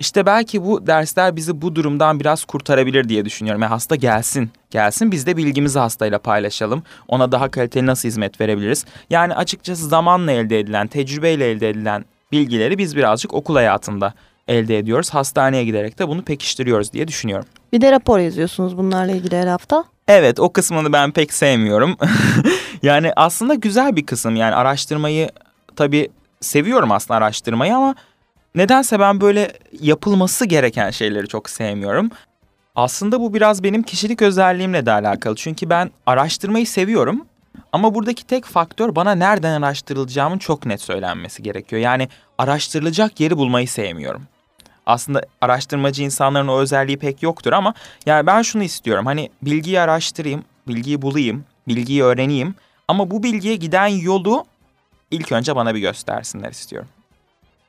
İşte belki bu dersler bizi bu durumdan biraz kurtarabilir diye düşünüyorum. Yani hasta gelsin, gelsin biz de bilgimizi hastayla paylaşalım. Ona daha kaliteli nasıl hizmet verebiliriz? Yani açıkçası zamanla elde edilen, tecrübeyle elde edilen bilgileri biz birazcık okul hayatında elde ediyoruz. Hastaneye giderek de bunu pekiştiriyoruz diye düşünüyorum. Bir de rapor yazıyorsunuz bunlarla ilgili her hafta. Evet o kısmını ben pek sevmiyorum. [laughs] yani aslında güzel bir kısım. Yani araştırmayı tabii seviyorum aslında araştırmayı ama nedense ben böyle yapılması gereken şeyleri çok sevmiyorum. Aslında bu biraz benim kişilik özelliğimle de alakalı. Çünkü ben araştırmayı seviyorum ama buradaki tek faktör bana nereden araştırılacağımın çok net söylenmesi gerekiyor. Yani araştırılacak yeri bulmayı sevmiyorum. Aslında araştırmacı insanların o özelliği pek yoktur ama yani ben şunu istiyorum. Hani bilgiyi araştırayım, bilgiyi bulayım, bilgiyi öğreneyim ama bu bilgiye giden yolu ilk önce bana bir göstersinler istiyorum.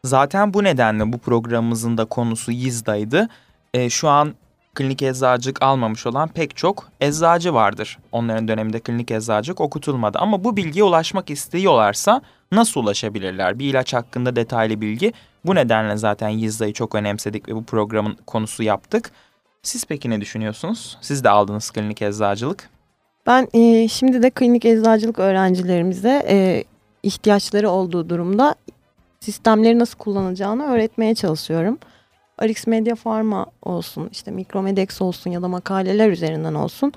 Zaten bu nedenle bu programımızın da konusu Yizda'ydı. E, şu an klinik eczacılık almamış olan pek çok eczacı vardır. Onların döneminde klinik eczacılık okutulmadı. Ama bu bilgiye ulaşmak istiyorlarsa nasıl ulaşabilirler? Bir ilaç hakkında detaylı bilgi. Bu nedenle zaten Yizda'yı çok önemsedik ve bu programın konusu yaptık. Siz peki ne düşünüyorsunuz? Siz de aldınız klinik eczacılık. Ben e, şimdi de klinik eczacılık öğrencilerimize e, ihtiyaçları olduğu durumda sistemleri nasıl kullanacağını öğretmeye çalışıyorum. Arix Media Pharma olsun, işte Mikromedex olsun ya da makaleler üzerinden olsun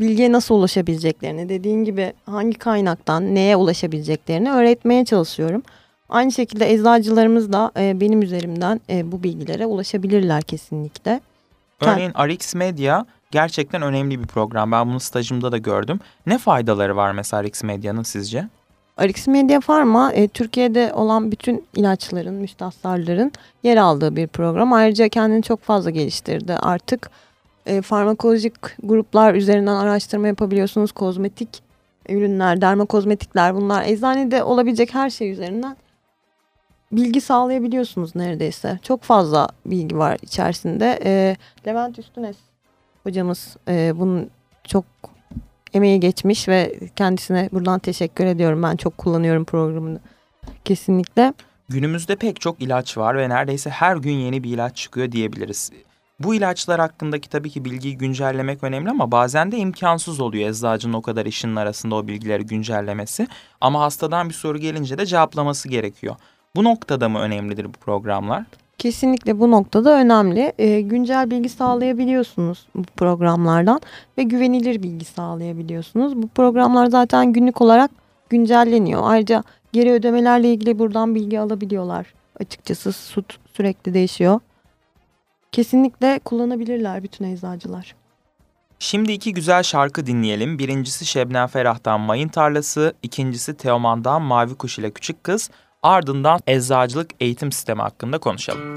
bilgiye nasıl ulaşabileceklerini, dediğin gibi hangi kaynaktan neye ulaşabileceklerini öğretmeye çalışıyorum. Aynı şekilde eczacılarımız da e, benim üzerimden e, bu bilgilere ulaşabilirler kesinlikle. Örneğin Arix Media gerçekten önemli bir program. Ben bunu stajımda da gördüm. Ne faydaları var mesela Arix Media'nın sizce? Arix Media Pharma e, Türkiye'de olan bütün ilaçların, müstahsarların yer aldığı bir program. Ayrıca kendini çok fazla geliştirdi. Artık e, farmakolojik gruplar üzerinden araştırma yapabiliyorsunuz. Kozmetik ürünler, dermakozmetikler bunlar eczanede olabilecek her şey üzerinden bilgi sağlayabiliyorsunuz neredeyse. Çok fazla bilgi var içerisinde. E, Levent Üstünes hocamız e, bunun çok emeği geçmiş ve kendisine buradan teşekkür ediyorum. Ben çok kullanıyorum programını kesinlikle. Günümüzde pek çok ilaç var ve neredeyse her gün yeni bir ilaç çıkıyor diyebiliriz. Bu ilaçlar hakkındaki tabii ki bilgiyi güncellemek önemli ama bazen de imkansız oluyor eczacının o kadar işinin arasında o bilgileri güncellemesi. Ama hastadan bir soru gelince de cevaplaması gerekiyor. Bu noktada mı önemlidir bu programlar? Kesinlikle bu noktada önemli. E, güncel bilgi sağlayabiliyorsunuz bu programlardan ve güvenilir bilgi sağlayabiliyorsunuz. Bu programlar zaten günlük olarak güncelleniyor. Ayrıca geri ödemelerle ilgili buradan bilgi alabiliyorlar. Açıkçası süt sürekli değişiyor. Kesinlikle kullanabilirler bütün eczacılar. Şimdi iki güzel şarkı dinleyelim. Birincisi Şebnem Ferah'tan Mayın Tarlası, ikincisi Teoman'dan Mavi Kuş ile Küçük Kız. Ardından eczacılık eğitim sistemi hakkında konuşalım.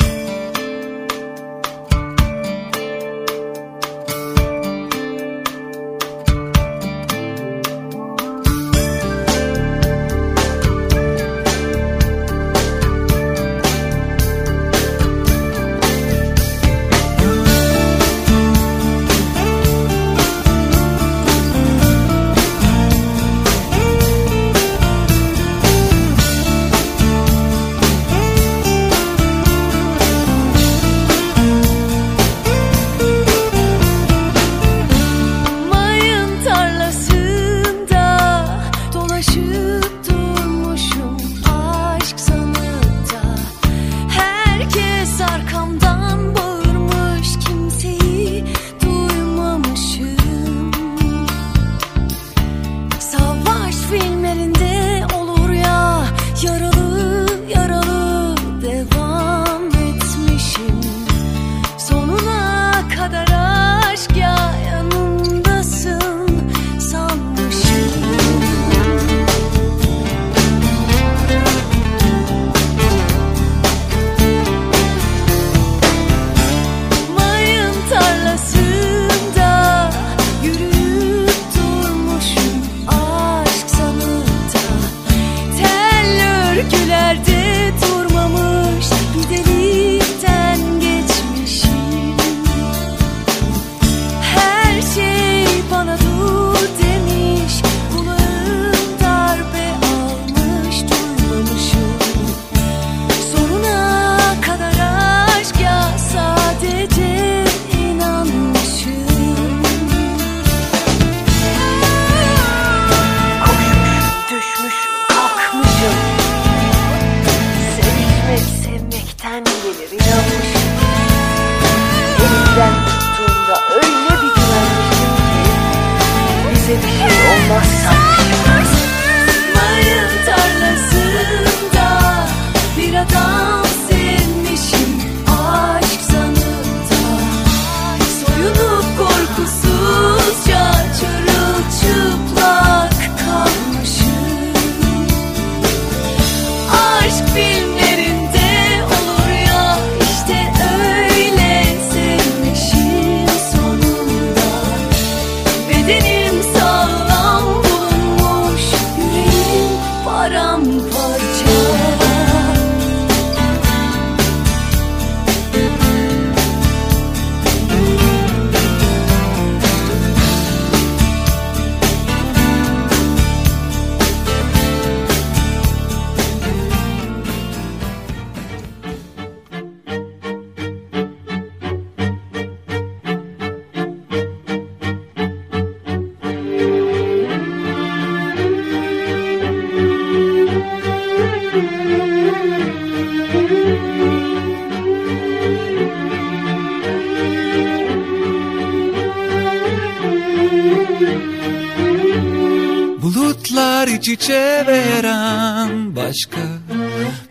Başka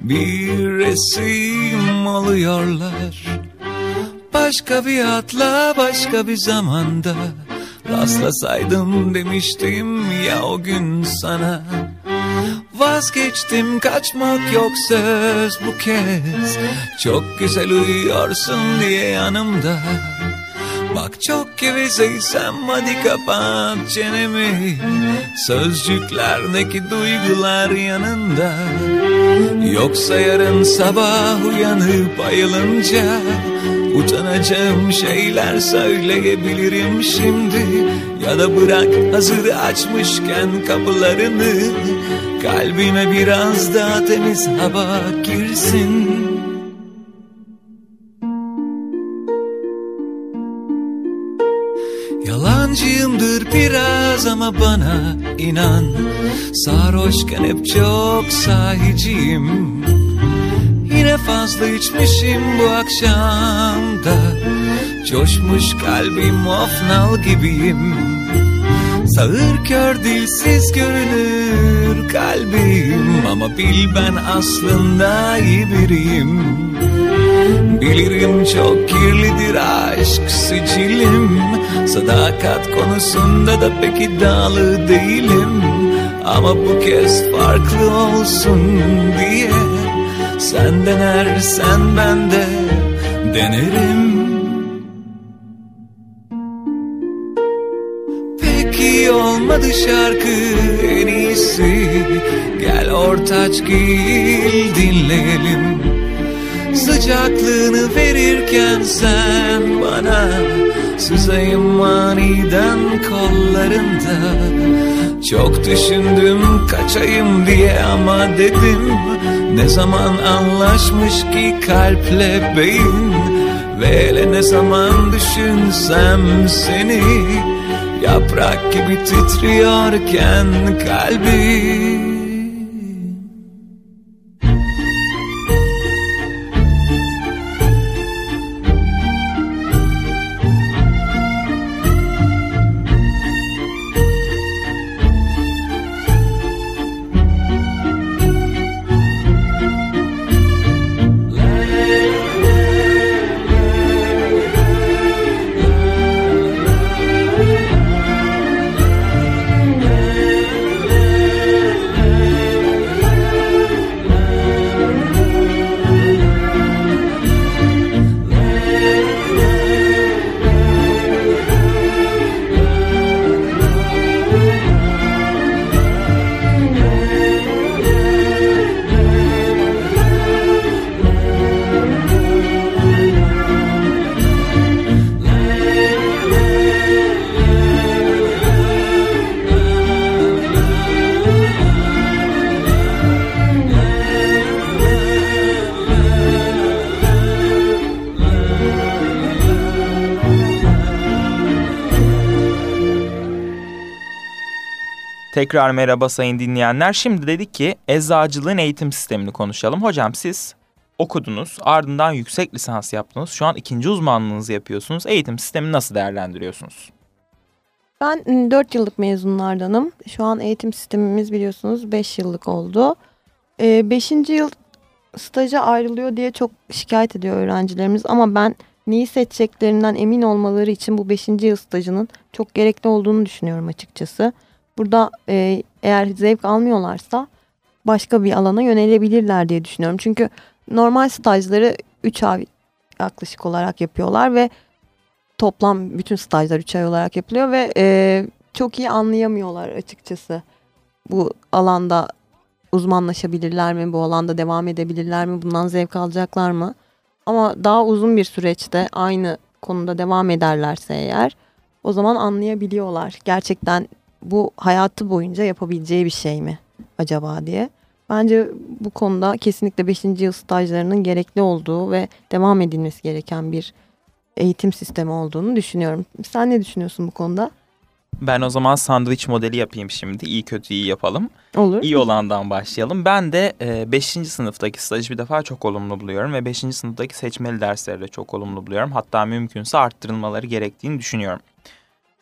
bir resim oluyorlar. Başka bir atla başka bir zamanda rastlasaydım demiştim ya o gün sana. Vazgeçtim kaçmak yok söz bu kez Çok güzel uyuyorsun diye yanımda Bak çok gevezeysem hadi kapat çenemi. Sözcükler ne ki duygular yanında. Yoksa yarın sabah uyanıp ayılınca Utanacağım şeyler söyleyebilirim şimdi. Ya da bırak hazır açmışken kapılarını Kalbime biraz daha temiz hava girsin Yalancıyımdır biraz ama bana inan. Sarhoşken hep çok sahiciyim. Yine fazla içmişim bu akşam da Coşmuş kalbim of nal gibiyim. Sağır kör dilsiz görünür kalbim. Ama bil ben aslında iyi biriyim Bilirim çok kirlidir aşk sicilim. Sadakat konusunda da pek iddialı değilim. Ama bu kez farklı olsun diye Sen denersen ben de denerim. Peki olmadı şarkı en iyisi. Gel ortaç gil dinleyelim Sıcaklığını verirken sen bana Süzeyim aniden kollarında. Çok düşündüm kaçayım diye ama dedim Ne zaman anlaşmış ki kalple beyin? Ve hele ne zaman düşünsem seni? Yaprak gibi titriyorken kalbim Tekrar merhaba sayın dinleyenler. Şimdi dedik ki eczacılığın eğitim sistemini konuşalım. Hocam siz okudunuz. Ardından yüksek lisans yaptınız. Şu an ikinci uzmanlığınızı yapıyorsunuz. Eğitim sistemini nasıl değerlendiriyorsunuz? Ben 4 yıllık mezunlardanım. Şu an eğitim sistemimiz biliyorsunuz 5 yıllık oldu. 5. yıl staja ayrılıyor diye çok şikayet ediyor öğrencilerimiz ama ben neyi seçeceklerinden emin olmaları için bu 5. yıl stajının çok gerekli olduğunu düşünüyorum açıkçası. Burada e, eğer zevk almıyorlarsa başka bir alana yönelebilirler diye düşünüyorum. Çünkü normal stajları 3 ay yaklaşık olarak yapıyorlar ve toplam bütün stajlar 3 ay olarak yapılıyor ve e, çok iyi anlayamıyorlar açıkçası. Bu alanda uzmanlaşabilirler mi? Bu alanda devam edebilirler mi? Bundan zevk alacaklar mı? Ama daha uzun bir süreçte aynı konuda devam ederlerse eğer o zaman anlayabiliyorlar. Gerçekten bu hayatı boyunca yapabileceği bir şey mi acaba diye. Bence bu konuda kesinlikle 5. yıl stajlarının gerekli olduğu ve devam edilmesi gereken bir eğitim sistemi olduğunu düşünüyorum. Sen ne düşünüyorsun bu konuda? Ben o zaman sandviç modeli yapayım şimdi. İyi kötü iyi yapalım. Olur. İyi olandan başlayalım. Ben de 5. E, sınıftaki stajı bir defa çok olumlu buluyorum ve 5. sınıftaki seçmeli dersleri de çok olumlu buluyorum. Hatta mümkünse arttırılmaları gerektiğini düşünüyorum.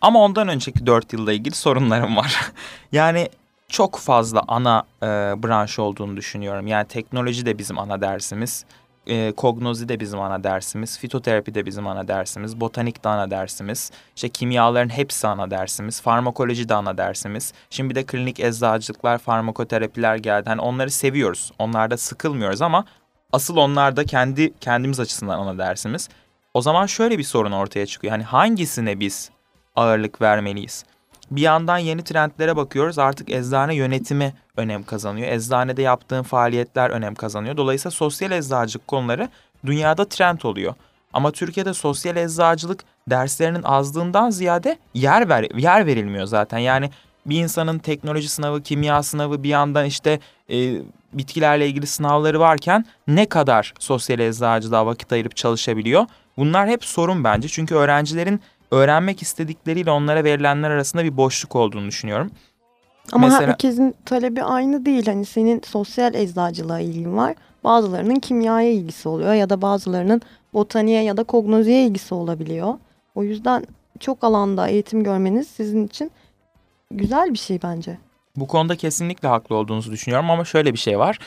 Ama ondan önceki 4 yılla ilgili sorunlarım var. [laughs] yani çok fazla ana e, branş olduğunu düşünüyorum. Yani teknoloji de bizim ana dersimiz. E, kognozi de bizim ana dersimiz. Fitoterapi de bizim ana dersimiz. Botanik de ana dersimiz. İşte kimyaların hepsi ana dersimiz. Farmakoloji de ana dersimiz. Şimdi bir de klinik eczacılıklar, farmakoterapiler geldi. Hani onları seviyoruz. Onlarda sıkılmıyoruz ama asıl onlar da kendi kendimiz açısından ana dersimiz. O zaman şöyle bir sorun ortaya çıkıyor. Hani hangisine biz ağırlık vermeliyiz? Bir yandan yeni trendlere bakıyoruz. Artık eczane yönetimi önem kazanıyor. Eczanede yaptığın faaliyetler önem kazanıyor. Dolayısıyla sosyal eczacılık konuları dünyada trend oluyor. Ama Türkiye'de sosyal eczacılık derslerinin azlığından ziyade yer ver yer verilmiyor zaten. Yani bir insanın teknoloji sınavı, kimya sınavı bir yandan işte e, bitkilerle ilgili sınavları varken ne kadar sosyal eczacılığa vakit ayırıp çalışabiliyor? Bunlar hep sorun bence. Çünkü öğrencilerin öğrenmek istedikleriyle onlara verilenler arasında bir boşluk olduğunu düşünüyorum. Ama Mesela, herkesin talebi aynı değil. Hani senin sosyal eczacılığa ilgin var. Bazılarının kimyaya ilgisi oluyor ya da bazılarının botaniğe ya da kognoziye ilgisi olabiliyor. O yüzden çok alanda eğitim görmeniz sizin için güzel bir şey bence. Bu konuda kesinlikle haklı olduğunuzu düşünüyorum ama şöyle bir şey var.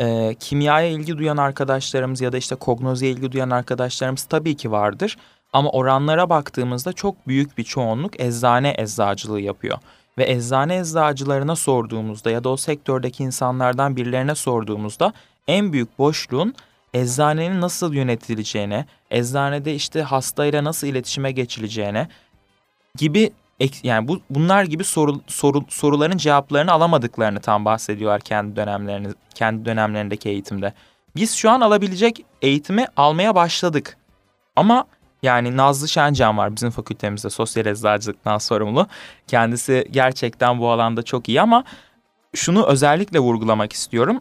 Ee, kimyaya ilgi duyan arkadaşlarımız ya da işte kognoziye ilgi duyan arkadaşlarımız tabii ki vardır. Ama oranlara baktığımızda çok büyük bir çoğunluk eczane eczacılığı yapıyor. Ve eczane eczacılarına sorduğumuzda ya da o sektördeki insanlardan birilerine sorduğumuzda en büyük boşluğun eczanenin nasıl yönetileceğine, eczanede işte hastayla nasıl iletişime geçileceğine gibi yani bu bunlar gibi soru, soru, soruların cevaplarını alamadıklarını tam bahsediyorlar kendi dönemlerini kendi dönemlerindeki eğitimde. Biz şu an alabilecek eğitimi almaya başladık. Ama yani Nazlı Şencan var bizim fakültemizde sosyal eczacılıktan sorumlu. Kendisi gerçekten bu alanda çok iyi ama şunu özellikle vurgulamak istiyorum.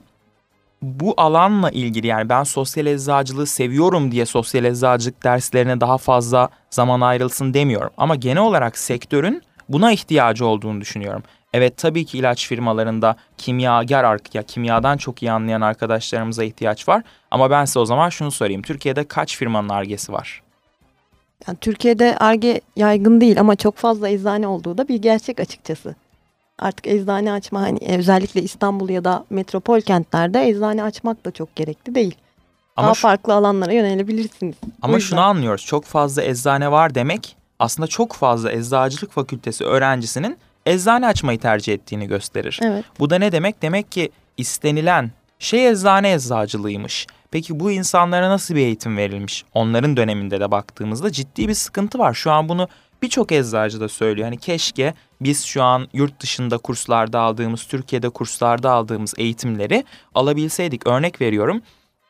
Bu alanla ilgili yani ben sosyal eczacılığı seviyorum diye sosyal eczacılık derslerine daha fazla zaman ayrılsın demiyorum. Ama genel olarak sektörün buna ihtiyacı olduğunu düşünüyorum. Evet tabii ki ilaç firmalarında kimyager ya kimyadan çok iyi anlayan arkadaşlarımıza ihtiyaç var. Ama ben size o zaman şunu sorayım. Türkiye'de kaç firmanın argesi var? Yani Türkiye'de arge yaygın değil ama çok fazla eczane olduğu da bir gerçek açıkçası. Artık eczane açma hani özellikle İstanbul ya da metropol kentlerde eczane açmak da çok gerekli değil. Ama Daha şu, farklı alanlara yönelebilirsiniz. Ama şunu anlıyoruz. Çok fazla eczane var demek aslında çok fazla eczacılık fakültesi öğrencisinin eczane açmayı tercih ettiğini gösterir. Evet. Bu da ne demek? Demek ki istenilen şey eczane eczacılığıymış. Peki bu insanlara nasıl bir eğitim verilmiş? Onların döneminde de baktığımızda ciddi bir sıkıntı var. Şu an bunu birçok eczacı da söylüyor. Hani keşke biz şu an yurt dışında kurslarda aldığımız, Türkiye'de kurslarda aldığımız eğitimleri alabilseydik. Örnek veriyorum.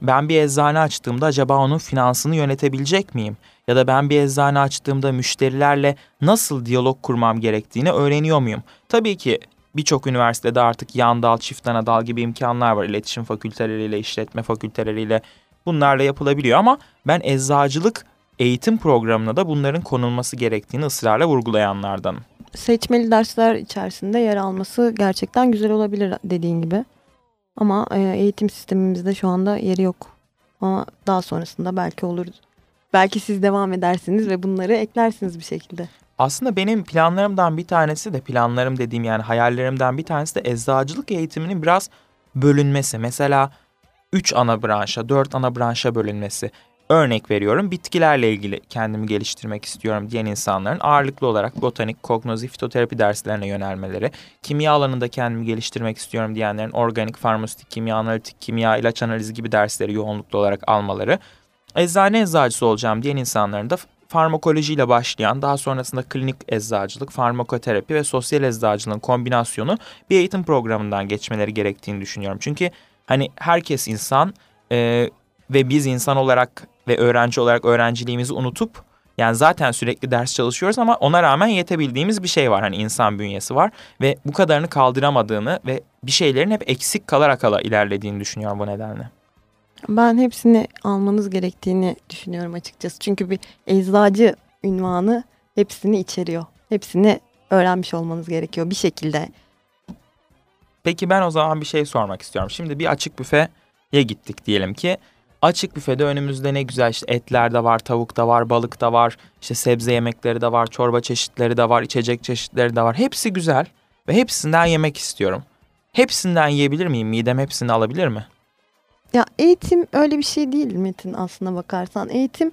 Ben bir eczane açtığımda acaba onun finansını yönetebilecek miyim? Ya da ben bir eczane açtığımda müşterilerle nasıl diyalog kurmam gerektiğini öğreniyor muyum? Tabii ki Birçok üniversitede artık yan dal, çift ana dal gibi imkanlar var. İletişim fakülteleriyle, işletme fakülteleriyle bunlarla yapılabiliyor ama ben eczacılık eğitim programına da bunların konulması gerektiğini ısrarla vurgulayanlardanım. Seçmeli dersler içerisinde yer alması gerçekten güzel olabilir dediğin gibi. Ama e, eğitim sistemimizde şu anda yeri yok Ama daha sonrasında belki olur. Belki siz devam edersiniz ve bunları eklersiniz bir şekilde. Aslında benim planlarımdan bir tanesi de planlarım dediğim yani hayallerimden bir tanesi de eczacılık eğitiminin biraz bölünmesi. Mesela 3 ana branşa, 4 ana branşa bölünmesi. Örnek veriyorum bitkilerle ilgili kendimi geliştirmek istiyorum diyen insanların ağırlıklı olarak botanik, kognitif, fitoterapi derslerine yönelmeleri, kimya alanında kendimi geliştirmek istiyorum diyenlerin organik, farmasötik, kimya, analitik, kimya, ilaç analizi gibi dersleri yoğunluklu olarak almaları, eczane eczacısı olacağım diyen insanların da farmakolojiyle başlayan daha sonrasında klinik eczacılık, farmakoterapi ve sosyal eczacılığın kombinasyonu bir eğitim programından geçmeleri gerektiğini düşünüyorum. Çünkü hani herkes insan e, ve biz insan olarak ve öğrenci olarak öğrenciliğimizi unutup yani zaten sürekli ders çalışıyoruz ama ona rağmen yetebildiğimiz bir şey var. Hani insan bünyesi var ve bu kadarını kaldıramadığını ve bir şeylerin hep eksik kalarak ala ilerlediğini düşünüyorum bu nedenle. Ben hepsini almanız gerektiğini düşünüyorum açıkçası. Çünkü bir eczacı ünvanı hepsini içeriyor. Hepsini öğrenmiş olmanız gerekiyor bir şekilde. Peki ben o zaman bir şey sormak istiyorum. Şimdi bir açık büfeye gittik diyelim ki. Açık büfede önümüzde ne güzel işte etler de var, tavuk da var, balık da var, işte sebze yemekleri de var, çorba çeşitleri de var, içecek çeşitleri de var. Hepsi güzel ve hepsinden yemek istiyorum. Hepsinden yiyebilir miyim? Midem hepsini alabilir mi? Ya eğitim öyle bir şey değil Metin aslına bakarsan. Eğitim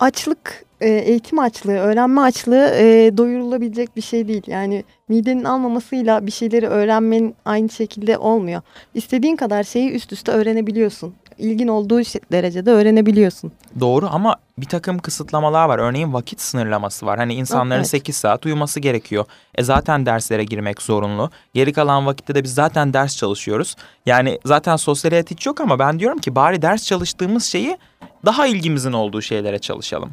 açlık, e, eğitim açlığı, öğrenme açlığı e, doyurulabilecek bir şey değil. Yani midenin almamasıyla bir şeyleri öğrenmenin aynı şekilde olmuyor. İstediğin kadar şeyi üst üste öğrenebiliyorsun. İlgin olduğu derecede öğrenebiliyorsun. Doğru ama bir takım kısıtlamalar var. Örneğin vakit sınırlaması var. Hani insanların Evet. 8 saat uyuması gerekiyor. E zaten derslere girmek zorunlu. Geri kalan vakitte de biz zaten ders çalışıyoruz. Yani zaten sosyal hayat hiç yok ama ben diyorum ki bari ders çalıştığımız şeyi daha ilgimizin olduğu şeylere çalışalım.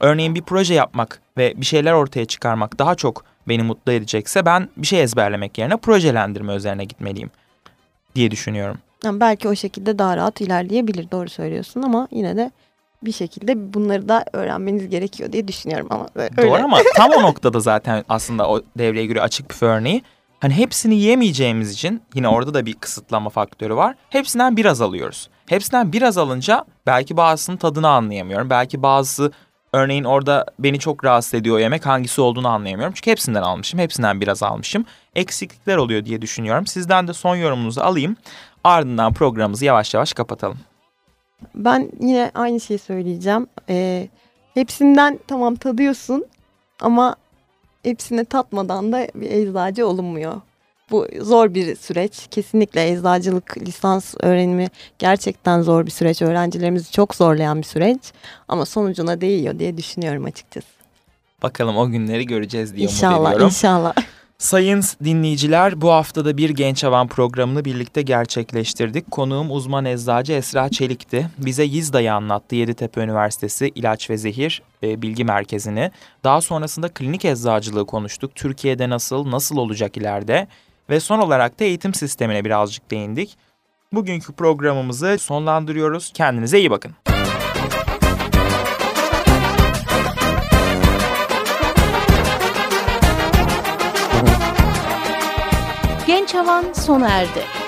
Örneğin bir proje yapmak ve bir şeyler ortaya çıkarmak daha çok beni mutlu edecekse ben bir şey ezberlemek yerine projelendirme üzerine gitmeliyim diye düşünüyorum. Yani belki o şekilde daha rahat ilerleyebilir. Doğru söylüyorsun ama yine de bir şekilde bunları da öğrenmeniz gerekiyor diye düşünüyorum ama öyle. Doğru ama tam o [laughs] noktada zaten aslında o devreye göre açık büfe örneği. Hani hepsini yiyemeyeceğimiz için yine orada da bir kısıtlama faktörü var. Hepsinden biraz alıyoruz. Hepsinden biraz alınca belki bazısının tadını anlayamıyorum. Belki bazısı örneğin orada beni çok rahatsız ediyor yemek hangisi olduğunu anlayamıyorum. Çünkü hepsinden almışım. Hepsinden biraz almışım. Eksiklikler oluyor diye düşünüyorum. Sizden de son yorumunuzu alayım. Ardından programımızı yavaş yavaş kapatalım. Ben yine aynı şeyi söyleyeceğim. Ee, hepsinden tamam tadıyorsun ama hepsini tatmadan da bir eczacı olunmuyor. Bu zor bir süreç. Kesinlikle eczacılık lisans öğrenimi gerçekten zor bir süreç. Öğrencilerimizi çok zorlayan bir süreç. Ama sonucuna değiyor diye düşünüyorum açıkçası. Bakalım o günleri göreceğiz diye umut inşallah, ediyorum. inşallah. Sayın dinleyiciler bu haftada bir Genç Havan programını birlikte gerçekleştirdik. Konuğum uzman eczacı Esra Çelik'ti. Bize Yizda'yı anlattı Yeditepe Üniversitesi İlaç ve Zehir e, Bilgi Merkezi'ni. Daha sonrasında klinik eczacılığı konuştuk. Türkiye'de nasıl, nasıl olacak ileride? Ve son olarak da eğitim sistemine birazcık değindik. Bugünkü programımızı sonlandırıyoruz. Kendinize iyi bakın. Havan sona erdi.